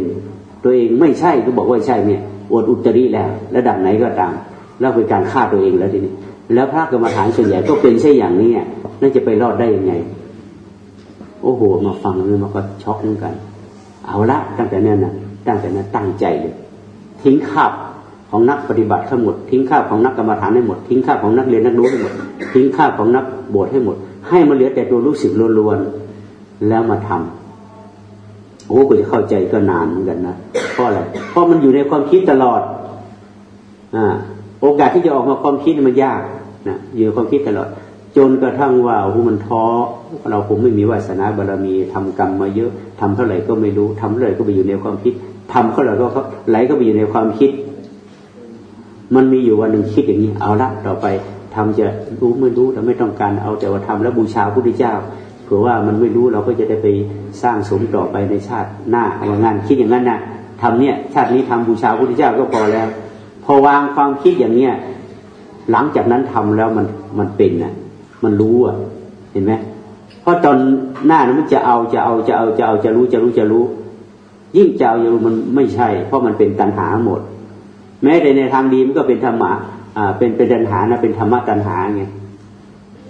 ตัวเองไม่ใช่ก็บอกว่าใช่เนี่ยอวดอุตริแล้วระดับไหนก็ตาม แล้วเป็นการฆ่าตัวเองแล้วทีนี้ แล้วพระกรรมฐานส่วนใหญ่ก็เป็นเช่นอย่างนี้น่าจะไปรอดได้ยังไง โอ้โห มาฟังนี่มันก็ช็อกเหมือนกัน เอาละตั้งแต่นั้นนะตั้งแต่นั้นตั้งใจเลย ทิ้งคาบของนักปฏิบัติทั้งหมด ทิ้งคาบของนักกรรมฐานให้หมด ทิ้งคาบของนักเรียนนักรู้ให้หมด ทิ้งคาบของนักบวชให้หมด ให้มันเหลือแต่ตัวรู้สึกล้วนๆแล้วมาทำโอ้กูจะเข้าใจก็นานเหมือนกันนะเพราะอะไรเพราะมันอยู่ในความคิดตลอดอ่าโอกาสที่จะออกมาความคิดมันยากนะอยู่ในความคิดตลอด จนกระทั่งว่าโอ้มันท้อเราคงไม่มีวาสนาบารรมีทำกรรมมาเยอะทำเท่าไหร่ก็ไม่รู้ทำเท่าไหร่ก็ไปอยู่ในความคิดทำเท่าไหร่ก็ไหลก็ไปอยู่ในความคิด มันมีอยู่วันหนึ่งคิดอย่างนี้เอาละต่อไป ทำจะรู้ไม่รู้เราไม่ต้องการเอาแต่ว่าทำแล้วบูชาพระพุทธเจ้าเผื่อว่ามันไม่รู้เราก็จะได้ไปสร้างสมต่อไปในชาติหน้าเอางานคิดอย่างนั้นนะทำเนี่ยชาตินี้ทำบูชาพระพุทธเจ้าก็พอแล้ว พอวางความคิดอย่างเนี้ยหลังจากนั้นทำแล้วมันมันเป็นนะมันรู้อะเห็นไหมเพราะตอนหน้านั้นมันจะเอาจะเอาจะเอาจะเอาจะรู้จะรู้จะรู้ ยิ่งจะเอาจะรู้มันไม่ใช่ เพราะมันเป็นตัณหาหมด แม้แต่ในทางดีมันก็เป็นธรรมะ อ่า เป็นเป็นตัณหานะเป็นธรรมะตัณหาไง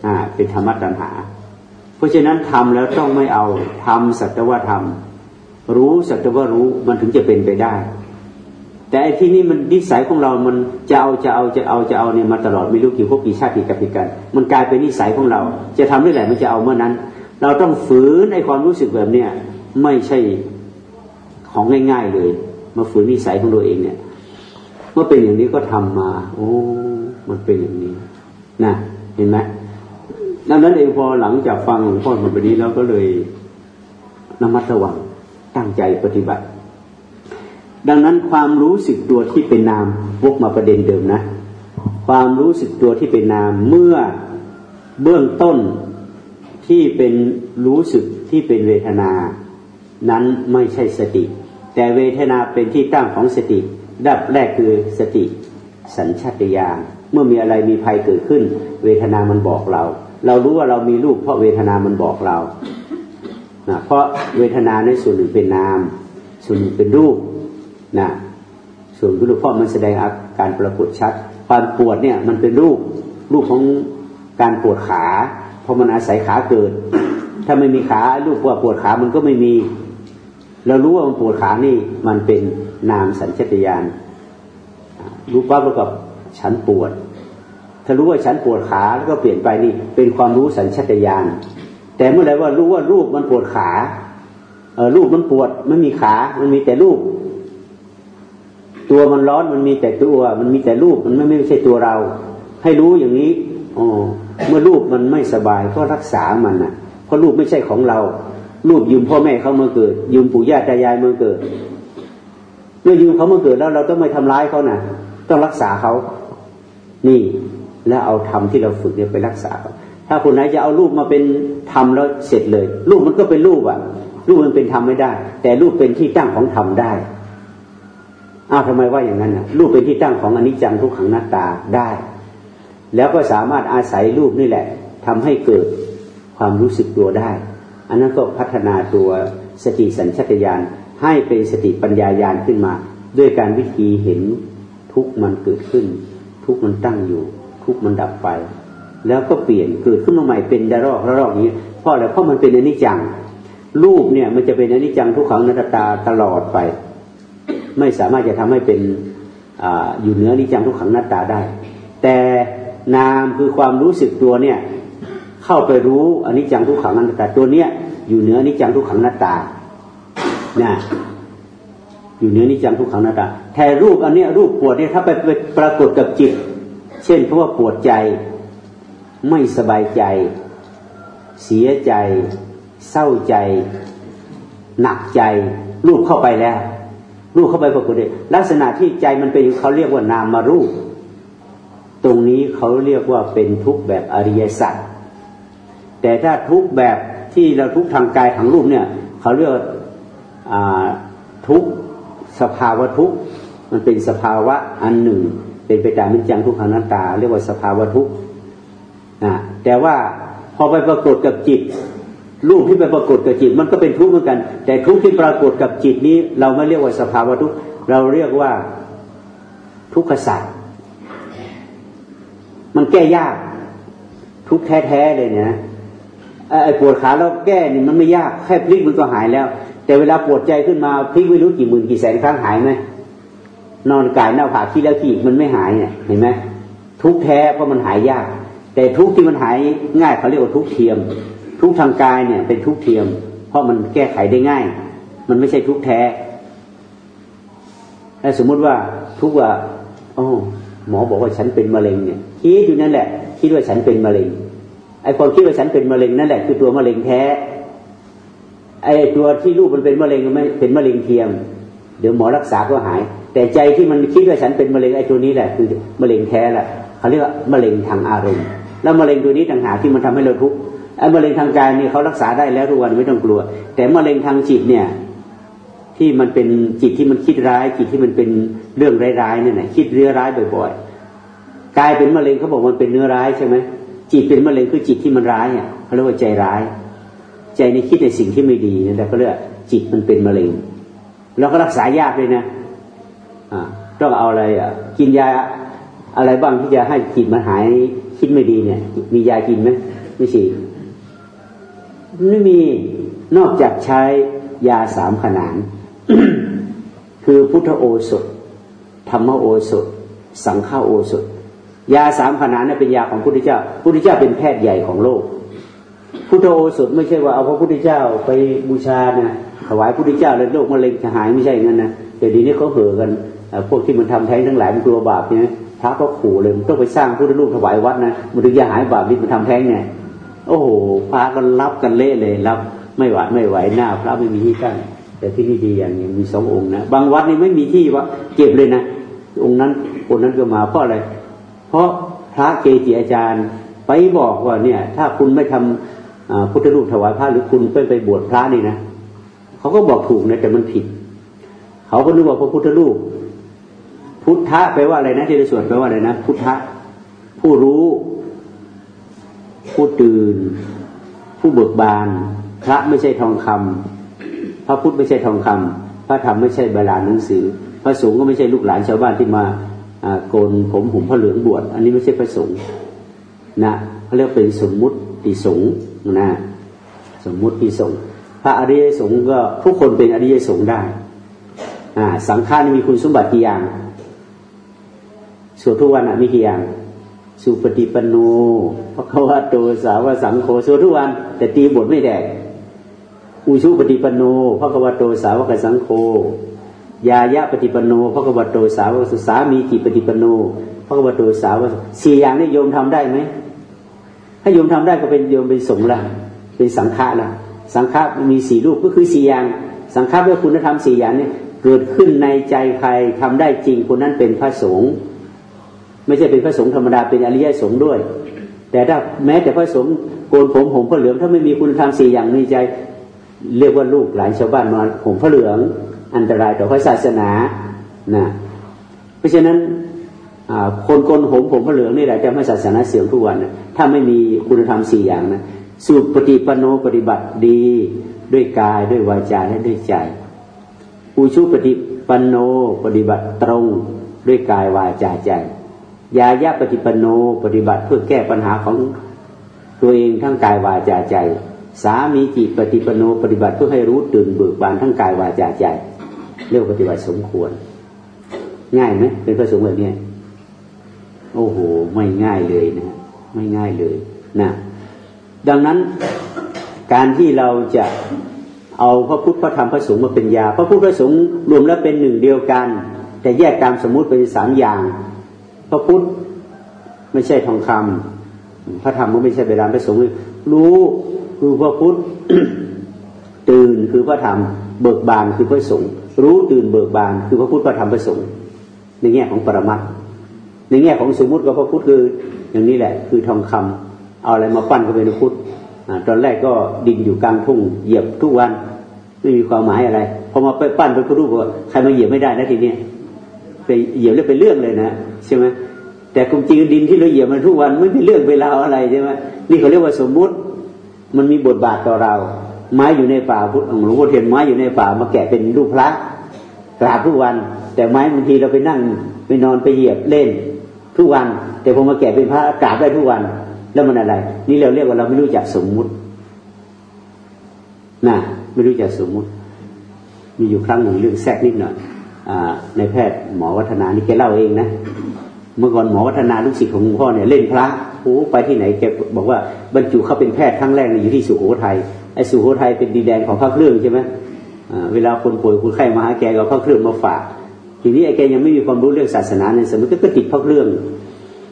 อ่า เป็นธรรมะตัณหา เพราะฉะนั้นทำแล้วต้องไม่เอาทำสัตว่าทำรู้สัตว่ารู้มันถึงจะเป็นไปได้ แต่ไอ้ที่นี่มันนิสัยของเรา มันจะเอาจะเอาจะเอาจะเอาเนี่ยมาตลอดไม่รู้กี่พวกกี่ชาติกี่กับกี่กัน มันกลายเป็นนิสัยของเรา จะทำได้ไหนมันจะเอาเมื่อนั้น เราต้องฝืนในความรู้สึกแบบเนี้ยไม่ใช่ของง่าย ๆเลย มาฝืนนิสัยของตัวเองเนี่ย เมื่อเป็นอย่างนี้ก็ทำมา โอ้ มันเป็นอย่างนี้นะเห็นไหมดังนั้นเองพอหลังจากฟังหลวงพ่อมาแบบนี้แล้วก็เลยระมัดระวังตั้งใจปฏิบัติ ดังนั้นความรู้สึกตัวที่เป็นนามวกมาประเด็นเดิมนะ ความรู้สึกตัวที่เป็นนามเมื่อเบื้องต้นที่เป็นรู้สึกที่เป็นเวทนา นั้นไม่ใช่สติ แต่เวทนาเป็นที่ตั้งของสติ ดับแรกคือสติสัญชาตญาณเมื่อมีอะไรมีภัยเกิดขึ้น เวทนามันบอกเรา เรารู้ว่าเรามีรูปเพราะเวทนามันบอกเรานะเพราะเวทนาในส่วนหนึ่งเป็นนาม ส่วนหนึ่งเป็นรูปนะส่วนรูปเพราะมันแสดงอาการปรากฏชัด ความปวดเนี่ยมันเป็นรูปรูปของการปวดขา เพราะมันอาศัยขาเกิด ถ้าไม่มีขารูปว่าปวดขามันก็ไม่มี เรารู้ว่ามันปวดขานี่มันเป็น นามสัญชตาตญาณรู้ปั๊บแล้วกับฉันปวด ถ้ารู้ว่าฉันปวดขาแล้วก็เปลี่ยนไปนี่ เป็นความรู้สัญชตาตญาณแต่เมื่อไรว่ารู้ว่ารูปมันปวดขาเออรูปมันปวดไม่มีขา มันมีแต่รูป ตัวมันร้อนมันมีแต่ตัว มันมีแต่รูปมันไม่ไม่ใช่ตัวเรา ให้รู้อย่างนี้อ๋อเมื่อรูปมันไม่สบายก็รักษามันน่ะ เพราะรูปไม่ใช่ของเรา รูปยืมพ่อแม่เขาเมื่อเกิด ยืมปู่ย่าตายายเมื่อเกิด เมื่อยืมเขามื่อเกิดแล้วเราต้องไม่ทำร้ายเขานะต้องรักษาเขานี่แล้วเอาธรรมที่เราฝึกเนี่ยไปรักษาเขาถ้าคนไหนจะเอารูปมาเป็นธรรมแล้วเสร็จเลย รูปมันก็เป็นรูปอะรูปมันเป็นธรรมไม่ได้ แต่รูปเป็นที่ตั้งของธรรมได้อ้าวทำไมว่าอย่างนั้นอนะรูปเป็นที่ตั้งของอนิจจังทุกขังหนัตตาได้ แล้วก็สามารถอาศัยรูปนี่แหละทำให้เกิดความรู้สึกตัวได้ อันนั้นก็พัฒนาตัวสติสัญชตาตญาณ ให้เป็นสติปัญญายาณขึ้นมา ด้วยการวิธีเห็นทุกมันเกิดขึ้น ทุกมันตั้งอยู่ ทุกมันดับไป แล้วก็เปลี่ยนเกิดขึ้นมาใหม่เป็นดารอกระรอกนี้เพราะอะไรเพราะมันเป็นอนิจจัง รูปเนี่ยมันจะเป็นอนิจจังทุกขังนัตตาตลอดไป ไม่สามารถจะทำให้เป็นออยู่เหนือนิจังทุกขังน้าตาได้ แต่นามคือความรู้สึกตัวเนี่ยเข้าไปรู้อนิจจังทุกขังน้าตาตัวเนี้ยอยู่เหนือนิจังทุกขังน้าตา นะอยู่เหนือนิจังทุกขังนาตาแทนรูปอันนี้รูปปวดเนี่ยถ้าไปไปปรากฏกับจิต เช่นเพราะว่าปวดใจ ไม่สบายใจ เสียใจ เศร้าใจ หนักใจ รูปเข้าไปแล้ว รูปเข้าไปปรากฏเลยลักษณะที่ใจมันเป็นเขาเรียกว่านามารูป ตรงนี้เขาเรียกว่าเป็นทุกแบบอริยสัจแต่ถ้าทุกแบบที่เราทุกทางกายทางรูปเนี่ย เขาเรียก ทุกสภาวะทุกมันเป็นสภาวะอันหนึ่ง เป็นไปตามนิจังทุกขังนัตตา เรียกว่าสภาวะทุกนะแต่ว่าพอไปปรากฏกับจิต รูปที่ไปปรากฏกับจิต มันก็เป็นทุกข์เหมือนกัน แต่ทุกข์ที่ปรากฏกับจิตนี้ เราไม่เรียกว่าสภาวะทุกข์เราเรียกว่าทุกขสัตว์มันแก้ยาก ทุกแท้ๆเลยเนี่ยไอ้ปวดขาแล้วแก้นี่มันไม่ยากแค่พลิกมันก็หายแล้ว แต่เวลาปวดใจขึ้นมาพลิกไม่รู้กี่หมื่นกี่แสนครั้งหายไหมนอนกายหน้าผากขี้แล้วขี้มันไม่หายเนี่ยเห็นไหมทุกแท้เพราะมันหายยาก แต่ทุกที่มันหายง่ายเขาเรียกว่าทุกเทียม ทุกทางกายเนี่ย เป็นทุกเทียม เพราะมันแก้ไขได้ง่าย มันไม่ใช่ทุกแท้ถ้าสมมุติว่าทุกว่าโอ้หมอบอกว่าฉันเป็นมะเร็งเนี่ยคิดอยู่นั่นแหละ คิดว่าฉันเป็นมะเร็งไอ้ความคิดว่าฉันเป็นมะเร็งนั่นแหละคือตัวมะเร็งแท้ ไอ้ตัวที่รูปมันเป็นมะเร็งไม่เป็นมะเร็งเทียม เดี๋ยวหมอรักษาก็หาย แต่ใจที่มันคิดว่าฉันเป็นมะเร็งไอ้ตัวนี้แหละคือมะเร็งแท้แหละเขาเรียกว่ามะเร็งทางอารมณ์ แล้วมะเร็งตัวนี้ต่างหากที่มันทำให้เราทุกข์ไอ้มะเร็งทางกายนี่เขารักษาได้แล้วทุกวันไม่ต้องกลัว แต่มะเร็งทางจิตเนี่ยที่มันเป็นจิตที่มันคิดร้าย จิตที่มันเป็นเรื่องร้ายๆนี่ยนะคิดเรื่องร้ายบ่อยๆกายเป็นมะเร็งเขาบอกมันเป็นเนื้อร้ายใช่ไหมจิตเป็นมะเร็งคือจิตที่มันร้ายเนี่ยเขาเรียกว่าใจร้าย ใจในคิดในสิ่งที่ไม่ดีนั่นแหละเขาเรียกจิตมันเป็นมะเร็งแล้วก็รักษายากเลยนะอ่าต้องเอาอะไรอะกินยาอะไรบ้างที่จะให้จิตมันหายคิดไม่ดีเนี่ย มียากินไหมไม่ใช่ไม่มีนอกจากใช้ยาสามขนาน คือพุทธโอสถ ธรรมโอสถ สังฆโอสถ ยาสามขนาดนั้นเป็นยาของพุทธเจ้าพุทธเจ้าเป็นแพทย์ใหญ่ของโลก พุทธโอสถไม่ใช่ว่าเอาพระพุทธเจ้าไปบูชานะถวายพุทธเจ้าแล้วโรคมะเร็งจะหายไม่ใช่อย่างนั้นนะเดี๋ยวนี้เขาเห่อกันพวกที่มันทำแท้งทั้งหลายมันกลัวบาปเนี่ยพระก็ขู่เลยต้องไปสร้างพุทธรูปถวายวัดนะมันถึงจะหายบาปนี่มันทำแท้งไงโอ้โหพระก็รับกันเละเลยรับไม่หวาดไม่ไหวหน้า พระไม่มีที่ตั้งแต่ที่นี่ดีอย่างนี้มีสององค์นะบางวัดนี่ไม่มีที่ว่าเก็บเลยนะองค์นั้นองค์นั้นก็มาเพราะอะไร เพราะพระเกจิอาจารย์ไปบอกว่าเนี่ย ถ้าคุณไม่ทำ พุทธรูปถวายพระหรือคุณไปไปบวชพระนี่นะเขาก็บอกถูกนะแต่มันผิด เขาก็นึกว่าพระพุทธรูป พุทธะแปลว่าอะไรนะที่เราสวดแปลว่าอะไรนะพุทธะผู้รู้ ผู้ตื่น ผู้เบิกบาน พระไม่ใช่ทองคำพระพุทธไม่ใช่ทองคำพระธรรมไม่ใช่ใบลานหนังสือ พระสงฆ์ก็ไม่ใช่ลูกหลานชาวบ้านที่มาโกนผมหุ่มผ้าเหลืองบวชอันนี้ไม่ใช่พระสงฆ์นะเขาเรียกเป็นสมมุติสงฆ์ นะสมมุติสงพระอริยสงฆ์ก็ทุกคนเป็นอริยสงฆ์ได้สังฆานี่มีคุณสมบัติกี่อย่างสวดทุกวันอะมีกี่อย่างสุปฏิปันโนพระควาโตสาวสังโฆสวดทุกวัน แต่ตีบทไม่แดกอุชุปฏิปันโนพระควาโตสาวกสังโฆยายะปฏิปันโนพระกบฏโตสาวกสามีกิปฏิปันโนพระกบฏโตสาวกสี่อย่างนี้โยมทำได้ไหม โยมทำได้ก็เป็นโยมเป็นสงฆ์ละเป็นสังฆะละสังฆะมีสี่รูปก็คือสี่อย่าง สังฆะด้วยคุณธรรมสี่อย่างนี้เกิดขึ้นในใจใครทำได้จริงคนนั้นเป็นพระสงฆ์ไม่ใช่เป็นพระสงฆ์ธรรมดาเป็นอริยสงฆ์ด้วย แต่ถ้าแม้แต่พระสงฆ์โกนผมผมผ้าเหลืองถ้าไม่มีคุณธรรมสี่อย่างในใจ เรียกว่าลูกหลานชาวบ้านมาผมผ้าเหลืองอันตรายต่อพระศาสนานะเพราะฉะนั้นคนโกนผมผมพระเหลืองนี่แหละจะไม่ศาสนาเสื่อมทุกวันนะ ถ้าไม่มีคุณธรรมสี่อย่างนะสูตรปฏิปโนปฏิบัติดีด้วยกายด้วยวาจาและด้วยใจอุชุปฏิปโนปฏิบัติตรงด้วยกายวาจาใจยายะปฏิปโนปฏิบัติเพื่อแก้ปัญหาของตัวเองทั้งกายวาจาใจ สามีจิตปฏิปโนปฏิบัติเพื่อให้รู้ตื่นเบิกบานทั้งกายวาจาใจ เรียกปฏิบัติสมควร ง่ายไหมเป็นพระสงฆ์แบบนี้โอ้โห ไม่ง่ายเลยนะ ไม่ง่ายเลยนะดังนั้นการที่เราจะเอาพระพุทธพระธรรมพระสงฆ์มาเป็นยา พระพุทธพระสงฆ์รวมแล้วเป็นหนึ่งเดียวกัน แต่แยกตามสมมุติเป็นสามอย่าง พระพุทธไม่ใช่ทองคำพระธรรมก็ไม่ใช่เวลาพระสงฆ์รู้คือพระพุทธตื่นคือพระธรรมเบิกบานคือพระสงฆ์รู้ตื่นเบิกบานคือพระพุทธพระธรรมพระสงฆ์ในแง่ของปรมัต ในแง่ของสมมุติก็พระพุทธคืออย่างนี้แหละ คือทองคำเอาอะไรมาปั้นก็เป็นพระพุทธตอนแรกก็ดินอยู่กลางทุ่งเหยียบทุกวันไม่มีความหมายอะไรพอมาไปปั้นเป็นพระรูปว่าใครมาเหยียบไม่ได้นะทีนี้ไปเหยียบแล้วเป็นเรื่องเลยนะใช่ไหมแต่กุมจริงดินที่เราเหยียบมันทุกวันไม่เป็นเรื่องเวลาอะไรใช่ไหมนี่เขาเรียกว่าสมมุติมันมีบทบาทต่อเรา ไม้อยู่ในป่าพุทธหลวงพ่อเทียนไม้อยู่ในป่ามาแกะเป็นรูปพระกราบทุกวัน แต่ไม้บางทีเราไปนั่งไปนอนไปเหยียบเล่น ทุกวัน แต่พอมาแกะเป็นพระกราบได้ทุกวัน แล้วมันอะไร นี่เราเรียกว่าเราไม่รู้จักสมมุติน่ะไม่รู้จักสมมุติ มีอยู่ครั้งหนึ่งเรื่องแทรกนิดหน่อยในแพทย์หมอวัฒนานี่แกเล่าเองนะเมื่อก่อนหมอวัฒนาลูกศิษย์ของหลวงพ่อเนี่ยเล่นพระโอ้ไปที่ไหนแกบอกว่าบรรจุเขาเป็นแพทย์ครั้งแรกอยู่ที่สุโขทัยไอ้สุโขทัยเป็นดินแดนของพระเครื่องใช่ไหมเวลาคนป่วยคนไข้มาหาแกก็พระเครื่องมาฝาก ทีนี้ไอ้แกยังไม่มีความรู้เรื่องศาสนาในสมัยก็ติดพระเครื่อง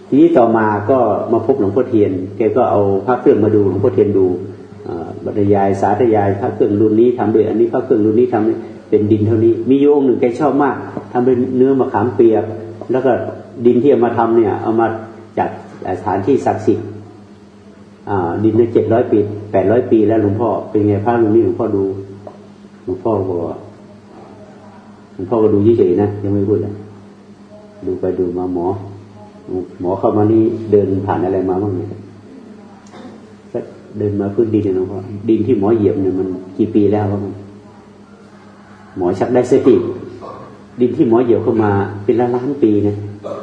ทีนี้ต่อมาก็มาพบหลวงพ่อเทียน แกก็เอาพระเครื่องมาดูหลวงพ่อเทียนดูบรรยายสาธยายพระเครื่องรุ่นนี้ทำด้วยอันนี้พระเครื่องรุ่นนี้ทำเป็นดินเท่านี้ มีโยงหนึ่งแกชอบมากทำเป็นเนื้อมะขามเปียก แล้วก็ดินที่เอามาทำเนี่ย เอามาจากสถานที่ศักดิ์สิทธิ์ดินเนี่ยเจ็ดร้อยปีแปดร้อยปีแล้วหลวงพ่อเป็นไงพระรุ่นนี้หลวงพ่อดูหลวงพ่อบอก หลวงพ่อก็ดูเฉยๆนะยังไม่พูดเลยดูไปดูมาหมอ หมอเข้ามานี่เดินผ่านอะไรมาบ้างเนี่ยเดินมาพื้นดินเนี่ยหลวงพ่อดินที่หมอเหยียบเนี่ยมันกี่ปีแล้วครับหมอชักได้สติดินที่หมอเหยียบเข้ามาเป็นล้านล้านปีนะ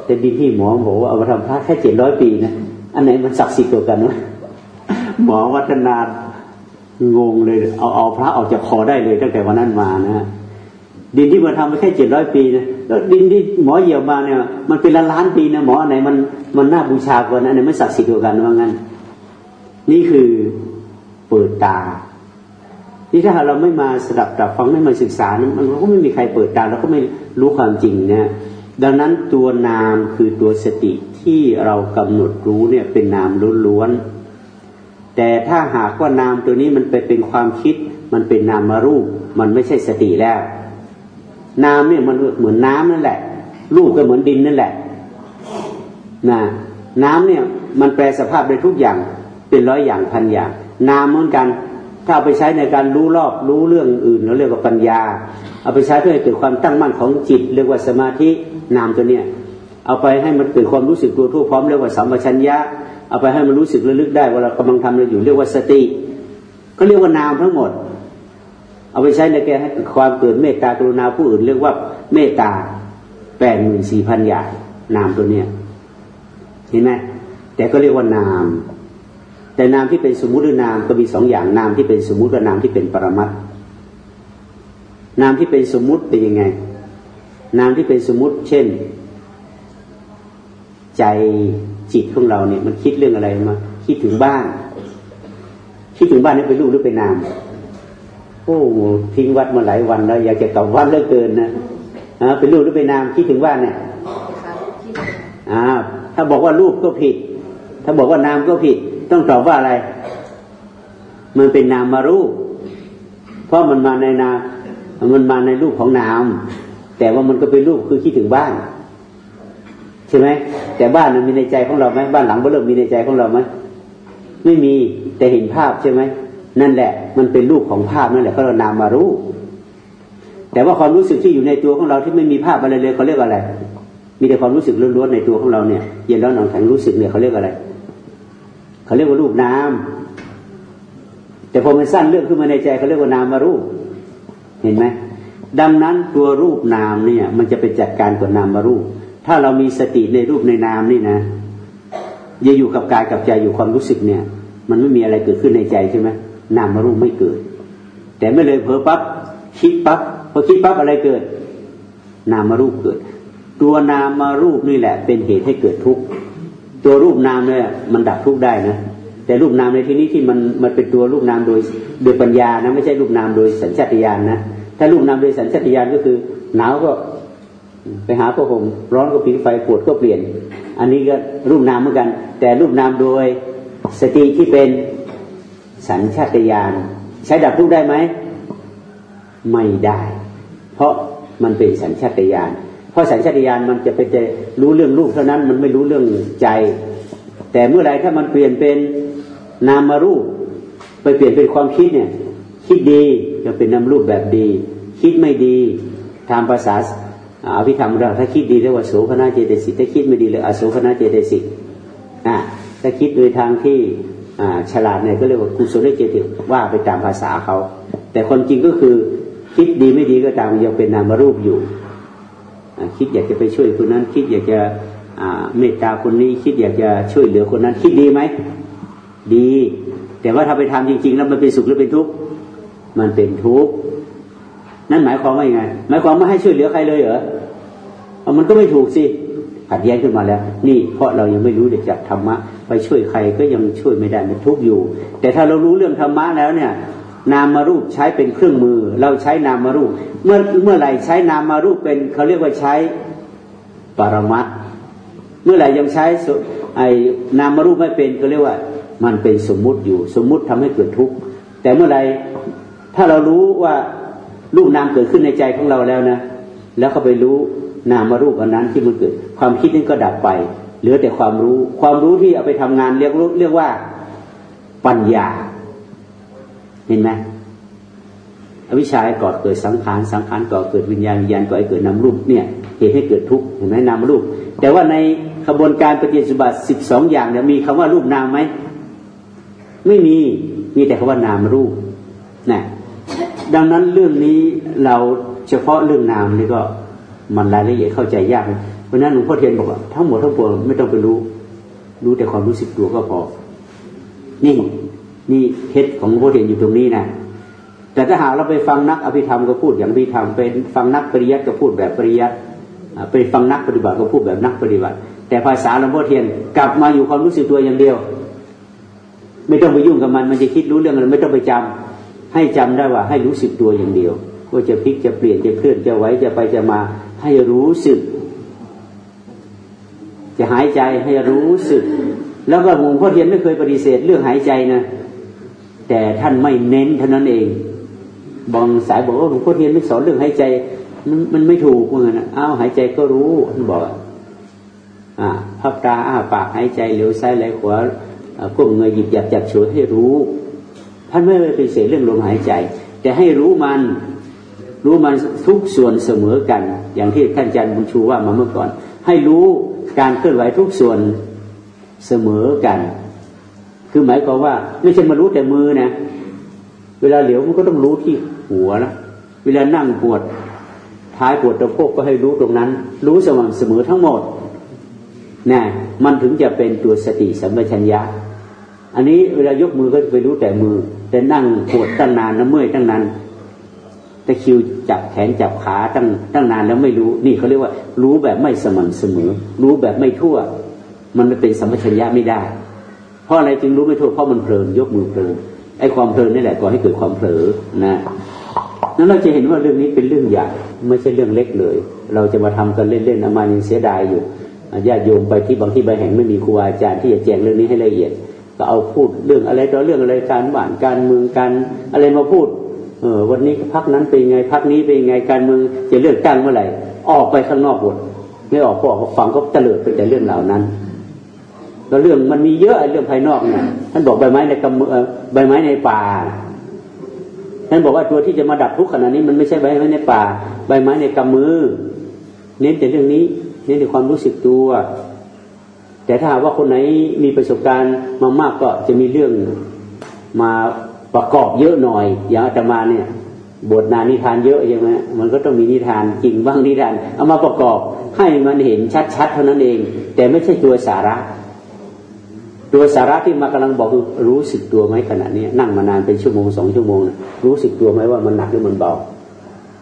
แต่ดินที่หมอบอกว่าเอามาทำพระแค่เจ็ดร้อยปีนะอันไหนมันศักดิ์สิทธิ์กว่ากันวะหมอวัฒนางงเลย เอาเอาพระออกจากคอได้เลยตั้งแต่วันนั้นมานะ ดินที่มาทำมาแค่เจ็ดร้อยปีนะแล้วดินที่หมอเหยียบมาเนี่ย มันเป็นล้านล้านปีนะหมออันไหนมันมันน่าบูชากว่านั้นอันไหนไม่ศักดิ์สิทธิ์กว่ากันว่างั้น นี่คือเปิดตาที่ถ้าเราไม่มาสดับตับฟังไม่มาศึกษามันก็ไม่มีใครเปิดตาเราก็ไม่รู้ความจริงนะดังนั้นตัวนามคือตัวสติที่เรากำหนดรู้เนี่ยเป็นนามล้วนๆแต่ถ้าหากว่านามตัวนี้มันไปเป็นความคิด มันเป็นนามารูป มันไม่ใช่สติแล้ว นามเนี่ยมันเหมือนน้ำนั่นแหละ รูปก็เหมือนดินนั่นแหละนะน้ำเนี่ยมันแปลสภาพได้ทุกอย่างเป็นร้อยอย่างพันอย่างนามเหมือนกัน ถ้าเอาไปใช้ในการรู้รอบรู้เรื่องอื่นเราเรียกว่าปัญญา เอาไปใช้เพื่อให้เกิดความตั้งมั่นของจิต เรียกว่าสมาธินามตัวเนี้ยเอาไปให้มันเกิดความรู้สึกตัวทั่วพร้อมเรียกว่าสัมปชัญญะเอาไปให้มันรู้สึกระลึกได้ว่าเรากำลังทำอะไรอยู่เรียกว่าสติ ก็เรียกว่านามทั้งหมด เอาไปใช้ในแก่ให้ความเกิดเมตตากรุณาผู้อื่นเรียกว่าเมตตาแปดหมื่นสี่พันอย่างนามตัวเนี้ยเห็นไหมแต่ก็เรียกว่านาม แต่นามที่เป็นสมมุติหรือนามก็มีสองอย่างนามที่เป็นสมมุติกับนามที่เป็นปรมัตนามที่เป็นสมมุติเป็นยังไง นามที่เป็นสมมุติ เช่น ใจจิตของเราเนี่ยมันคิดเรื่องอะไรมาคิดถึงบ้าน คิดถึงบ้านนี่เป็นรูปหรือเป็นนาม โอ้ทิ้งวัดมาหลายวันแล้ว อยากจะกลับวัดเลิกเกินนะอ่าเป็นรูปหรือเป็นนามคิดถึงบ้านเนี่ยอ่าถ้าบอกว่ารูปก็ผิด ถ้าบอกว่านามก็ผิด ต้องตอบว่าอะไร มันเป็นนามารูป เพราะมันมาในนามมันมาในรูปของนาม แต่ว่ามันก็เป็นรูปคือคิดถึงบ้าน ใช่ไหมแต่บ้านมันมีในใจของเราไหมบ้านหลังบ้านเริ่มมีในใจของเราไหมไม่มีแต่เห็นภาพใช่ไหม นั่นแหละ มันเป็นรูปของภาพนั่นแหละเขาเรานามารูปแต่ว่าความรู้สึกที่อยู่ในตัวของเราที่ไม่มีภาพอะไรเลยเขาเรียกอะไร มีแต่ความรู้สึกล้วนๆในตัวของเราเนี่ย เย็นร้อนหนองแข็งรู้สึกเนี่ยเขาเรียกอะไรเขาเรียกว่ารูปนามแต่พอมันสั้นเรื่องขึ้นมาในใจเขาเรียกว่านามมารูป เห็นไหมดังนั้นตัวรูปนามเนี่ย มันจะไปจัดการกับนามมารูป ถ้าเรามีสติในรูปในนามนี่นะจะอยู่กับกายกับใจอยู่ความรู้สึกเนี่ย มันไม่มีอะไรเกิดขึ้นในใจใช่ไหม นามารูปไม่เกิด แต่ไม่เลยเผลอปั๊บคิดปั๊บพอคิดปั๊บอะไรเกิด นามารูปเกิด ตัวนามารูปนี่แหละ เป็นเหตุให้เกิดทุกข์ตัวรูปนามเนี่ยมันดับทุกข์ได้นะแต่รูปนามในที่นี้ที่มันมันเป็นตัวรูปนามโดยโดยปัญญานะไม่ใช่รูปนามโดยสัญชาตญาณนะถ้ารูปนามโดยสัญชาตญาณก็คือหนาวก็ไปหาผ้าห่มร้อนก็ผิงไฟปวดก็เปลี่ยน อันนี้ก็รูปนามเหมือนกัน แต่รูปนามโดยสติที่เป็น สัญชาตญาณใช้ดับทุกข์ได้ไหม ไม่ได้ เพราะมันเป็นสัญชาตญาณเพราะสัญชาตญาณมันจะเป็นจะรู้เรื่องรูปเท่านั้นมันไม่รู้เรื่องใจ แต่เมื่อไรถ้ามันเปลี่ยนเป็นนามารูป ไปเปลี่ยนเป็นความคิดเนี่ย คิดดีจะเป็นนามรูปแบบดี คิดไม่ดีตามภาษาอภิธรรมเราถ้าคิดดีเรียกว่าโสภณเจตสิกถ้าคิดไม่ดีเรียกอโสภณเจตสิกอ่าถ้าคิดโดยทางที่ ฉลาดเนี่ยก็เรียกว่ากุศลเจติว่าไปตามภาษาเขา แต่คนจริงก็คือ คิดดีไม่ดีก็ตามยังเป็นนามรูปอยู่ คิดอยากจะไปช่วยคนนั้น คิดอยากจะเมตตาคนนี้ คิดอยากจะช่วยเหลือคนนั้น คิดดีไหมดี แต่ว่าถ้าไปทำจริง ๆ แล้วมันเป็นสุขหรือเป็นทุกข์มันเป็นทุกข์นั่นหมายความว่ายังไง หมายความว่าให้ช่วยเหลือใครเลยเหรอมันก็ไม่ถูกสิ ขัดแย้งขึ้นมาแล้ว นี่เพราะเรายังไม่รู้เด็กจากธรรมะ ไปช่วยใครก็ยังช่วยไม่ได้มันทุกข์อยู่ แต่ถ้าเรารู้เรื่องธรรมะแล้วเนี่ย นามารูปใช้เป็นเครื่องมือ เราใช้นามารูป เมื่อเมื่อไหร่ใช้นามารูปเป็นเขาเรียกว่าใช้ปรมัตเมื่อไหร่ยังใช้ไอ้นามารูปไม่เป็นก็เรียกว่า มันเป็นสมมุติอยู่ สมมุติทำให้เกิดทุกข์แต่เมื่อไหร่ถ้าเรารู้ว่ารูปนามเกิดขึ้นในใจของเราแล้วนะ แล้วก็ไปรู้ นามารูปอันนั้นที่มันเกิด ความคิดนั้นก็ดับไป เหลือแต่ความรู้ ความรู้ที่เอาไปทำงานเรียกเรียกว่าปัญญา เห็นไหมอวิชชาก่อเกิดสังขาร สังขารก่อเกิดวิญญาณ วิญญาณก่อให้เกิดนามรูปเนี่ยเหตุให้เกิดทุกข์เห็นไหมนามรูป แต่ว่าในขบวนการปฏิสุบัติสิบสองอย่างเนี่ยมีคำว่ารูปนามไหมไม่มีมีแต่คำว่านามรูปนะดังนั้นเรื่องนี้เราเฉพาะเรื่องนามนี่ก็ มันรายละเอียดเข้าใจยากเพราะนั้นหลวงพ่อเทียนบอกว่าทั้งหมดทั้งปวงไม่ต้องไปรู้ รู้แต่ความรู้สึกตัวก็พอ นี่นี่เพชรของหลวงพ่อเทียนอยู่ตรงนี้นะแต่ถ้าหากเราไปฟังนักอภิธรรมก็พูดอย่างอภิธรรมเป็นฟังนักปริยัติก็พูดแบบปริยัติไปฟังนักปฏิบัติก็พูดแบบนักปฏิบัติ แต่ภาษาหลวงพ่อเทียนกลับมาอยู่ความรู้สึกตัวอย่างเดียว ไม่ต้องไปยุ่งกับมันมันจะคิดรู้เรื่องอะไรไม่ต้องไปจำให้จำได้ว่าให้รู้สึกตัวอย่างเดียวว่าจะพลิกจะเปลี่ยนจะเคลื่อนจะไหวจะไปจะมาให้รู้สึก จะหายใจให้รู้สึก แล้วก็หลวงพ่อเทียนไม่เคยปฏิเสธเรื่องหายใจนะ แต่ท่านไม่เน้นเท่านั้นเอง บางสายบอกว่าหลวงพ่อเทียนไม่สอนเรื่องหายใจ มันมันไม่ถูกเหมือนกันอ้าวหายใจก็รู้ท่านบอกอ่าพับตาอ้าปากหายใจเลี้ยวซ้ายไหลขวาก้มเงยหยิบหยับจับฉวยให้รู้ ท่านไม่ไปฏิเสธเรื่องลมหายใจ แต่ให้รู้มัน รู้มันทุกส่วนเสมอกัน อย่างที่ท่านอาจารย์บุญชูว่ามาเมื่อก่อน ให้รู้การเคลื่อนไหวทุกส่วนเสมอกัน คือหมายความว่า ไม่ใช่มารู้แต่มือนะ เวลาเหลียวมันก็ต้องรู้ที่หัวนะเวลานั่งปวดท้ายปวดตะโพกก็ให้รู้ตรงนั้น รู้สม่ำเสมอทั้งหมดนะมันถึงจะเป็นตัวสติสัมปชัญญะ อันนี้เวลายกมือก็ไปรู้แต่มือ แต่นั่งปวดตั้งนานนะเมื่อยตั้งนาน ตะคิวจับแขนจับขาตั้งตั้งนานแล้วไม่รู้ นี่เขาเรียกว่า รู้แบบไม่สม่ำเสมอ รู้แบบไม่ทั่ว มันเป็นสัมปชัญญะไม่ได้ เพราะอะไรจึงรู้ไม่ทั่วเพราะมันเพลินยกมือเพลินไอ้ความเพลินนี่แหละก่อให้เกิดความเผลอนะนั้นเราจะเห็นว่าเรื่องนี้เป็นเรื่องใหญ่ไม่ใช่เรื่องเล็กเลย เราจะมาทำกันเล่นๆอามายังเสียดายอยู่ญาติโยมไปที่บางที่ใบแห่งไม่มีครูอาจารย์ที่จะแจงเรื่องนี้ให้ละเอียด ก็เอาพูดเรื่องอะไรต่อเรื่องอะไรการบ้านการเมืองการอะไรมาพูด ออวันนี้พักนั้นเป็นไงพักนี้เป็นไงการเมืองจะเลือกตั้งเมื่อไหร่ออกไปข้างนอกหมดไม่ออกพอฟังก็เตลิดไปแต่เรื่องเหล่านั้น แล้วเรื่องมันมีเยอะเรื่องภายนอกเนี่ยท่านบอกใบไม้ในกำมือใบไม้ในป่าท่านบอกว่าตัวที่จะมาดับทุกข์ขณะนี้มันไม่ใช่ใบไม้ในป่า ใบไม้ในกำมือ เน้นแต่เรื่องนี้ เน้นในความรู้สึกตัว แต่ถ้าว่าคนไหนมีประสบการณ์มามากก็จะมีเรื่องมา ประกอบเยอะหน่อย อย่างอาตมาเนี่ยบทนานิทานเยอะใช่ไหมมันก็ต้องมีนิทานจริงบ้างนิทาน เอามาประกอบให้มันเห็นชัดๆเท่านั้นเอง แต่ไม่ใช่ตัวสาระ ตัวสาระที่มากำลังบอกคือรู้สึกตัวไหมขณะนี้นั่งมานานเป็นชั่วโมงสองชั่วโมงนะรู้สึกตัวไหมว่ามันหนักหรือมันเบา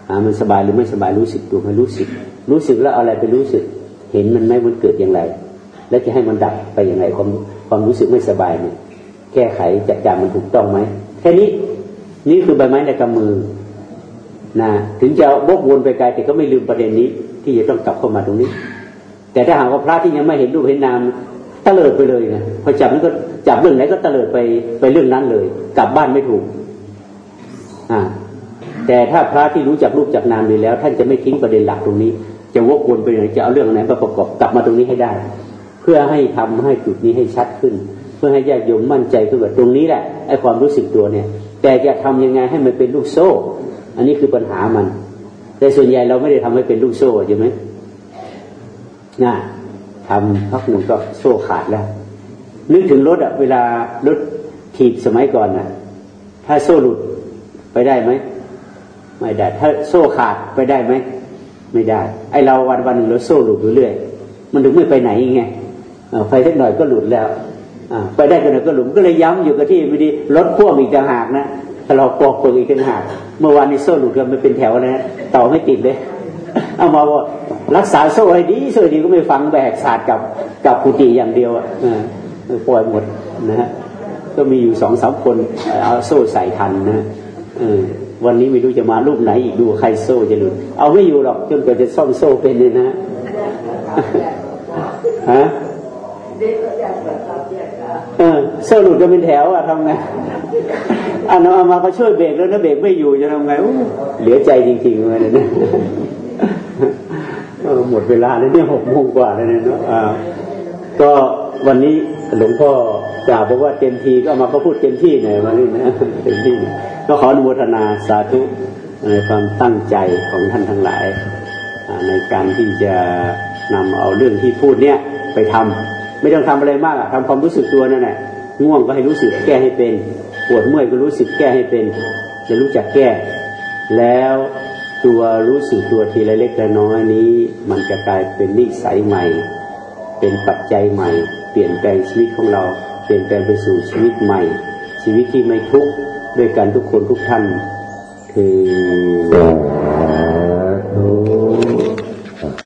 อ่ามันสบายหรือไม่สบายรู้สึกตัวไหมรู้สึก รู้สึกแล้วอะไรไปรู้สึก เห็นมันไหมมันเกิดอย่างไร แล้วจะให้มันดับไปอย่างไรความความรู้สึกไม่สบายเนี่ยแก้ไขจัดการมันถูกต้องไหม แค่นี้นี่คือใบไม้ในกำมือนะถึงจะวกวนไปไกลแต่ก็ไม่ลืมประเด็นนี้ ที่จะต้องกลับเข้ามาตรงนี้ แต่ถ้าหากว่าพระที่ยังไม่เห็นรูปเห็นนามตะเลิดไปเลยนะพอจับนั้นก็จับเรื่องไหนก็ตะเลิดไปไปเรื่องนั้นเลย กลับบ้านไม่ถูกอ่าแต่ถ้าพระที่รู้จักรูปจักนามดีแล้ว ท่านจะไม่ทิ้งประเด็นหลักตรงนี้ จะวกวนไปไหนจะเอาเรื่องไหนมาประกอบกลับมาตรงนี้ให้ได้ เพื่อให้ทำให้จุดนี้ให้ชัดขึ้น พื่อให้ญาติโยมมั่นใจขึ้นว่าตรงนี้แหละไอ้ความรู้สึกตัวเนี่ย แต่จะทำยังไงให้มันเป็นลูกโซ่ อันนี้คือปัญหามัน แต่ส่วนใหญ่เราไม่ได้ทำให้เป็นลูกโซ่ใช่ไหมน่ะทำพักหนึ่งก็โซ่ขาดแล้ว นึกถึงรถอะเวลารถถีบสมัยก่อนน่ะ ถ้าโซ่หลุดไปได้ไหมไม่ได้ ถ้าโซ่ขาดไปได้ไหมไม่ได้ ไอเราวันวันหนึ่งเราโซ่หลุดเรื่อยมันถึงไม่ไปไหนไงไฟเล็กหน่อยก็หลุดแล้ว ไปได้กันก็หลุมก็เลยย้ำอยู่กับที่ไม่ดีรถพ่วงอีกต่างหากนะเราปอกเปลือกอีกขึ้นหักเมื่อวานนี้โซ่หลุดกันไม่เป็นแถวนะต่อไม่ติดเลย เอามาว่ารักษาโซ่ให้ดีโซ่ดีก็ไม่ฟังแบกศาสตร์กับกับกุฏิอย่างเดียวอะปล่อยหมดนะฮะก็มีอยู่สองสามคนเอาโซ่ใส่ทันนะวันนี้ไม่รู้จะมารูปไหนอีกดูใครโซ่จะหลุด เอาไม่อยู่หรอกจนกว่าจะซ่อมโซ่เป็นเลยนะฮะ เออโซ่หลุดกันเป็นแถวอะทำไงอันนั้นมาก็ช่วยเบรกแล้วนะเบรกไม่อยู่จะทำไงเหลือใจจริงๆเลยนะหมดเวลาแล้วเนี่ยหกโมงกว่าแล้วเนี่ยเนาะก็วันนี้หลวงพ่อกล่าวบอกว่าเต็มทีก็มาก็พูดเต็มที่หน่อยวันนี้นะเต็มที่ก็ขออนุโมทนาสาธุในความตั้งใจของท่านทั้งหลาย ในการที่จะนำเอาเรื่องที่พูดเนี่ยไปทำ ไม่ต้องทำอะไรมากอะทำความรู้สึกตัวนั่นแหละง่วงก็ให้รู้สึกแก้ให้เป็น ปวดเมื่อยก็รู้สึกแก้ให้เป็น จะรู้จักแก้ แล้วตัวรู้สึกตัวทีละเล็กละน้อยนี้ มันจะกลายเป็นนิสัยใหม่ เป็นปัจจัยใหม่ เปลี่ยนแปลงชีวิตของเรา เปลี่ยนแปลงไปสู่ชีวิตใหม่ ชีวิตที่ไม่ทุกข์ด้วยกันทุกคนทุกท่านคือ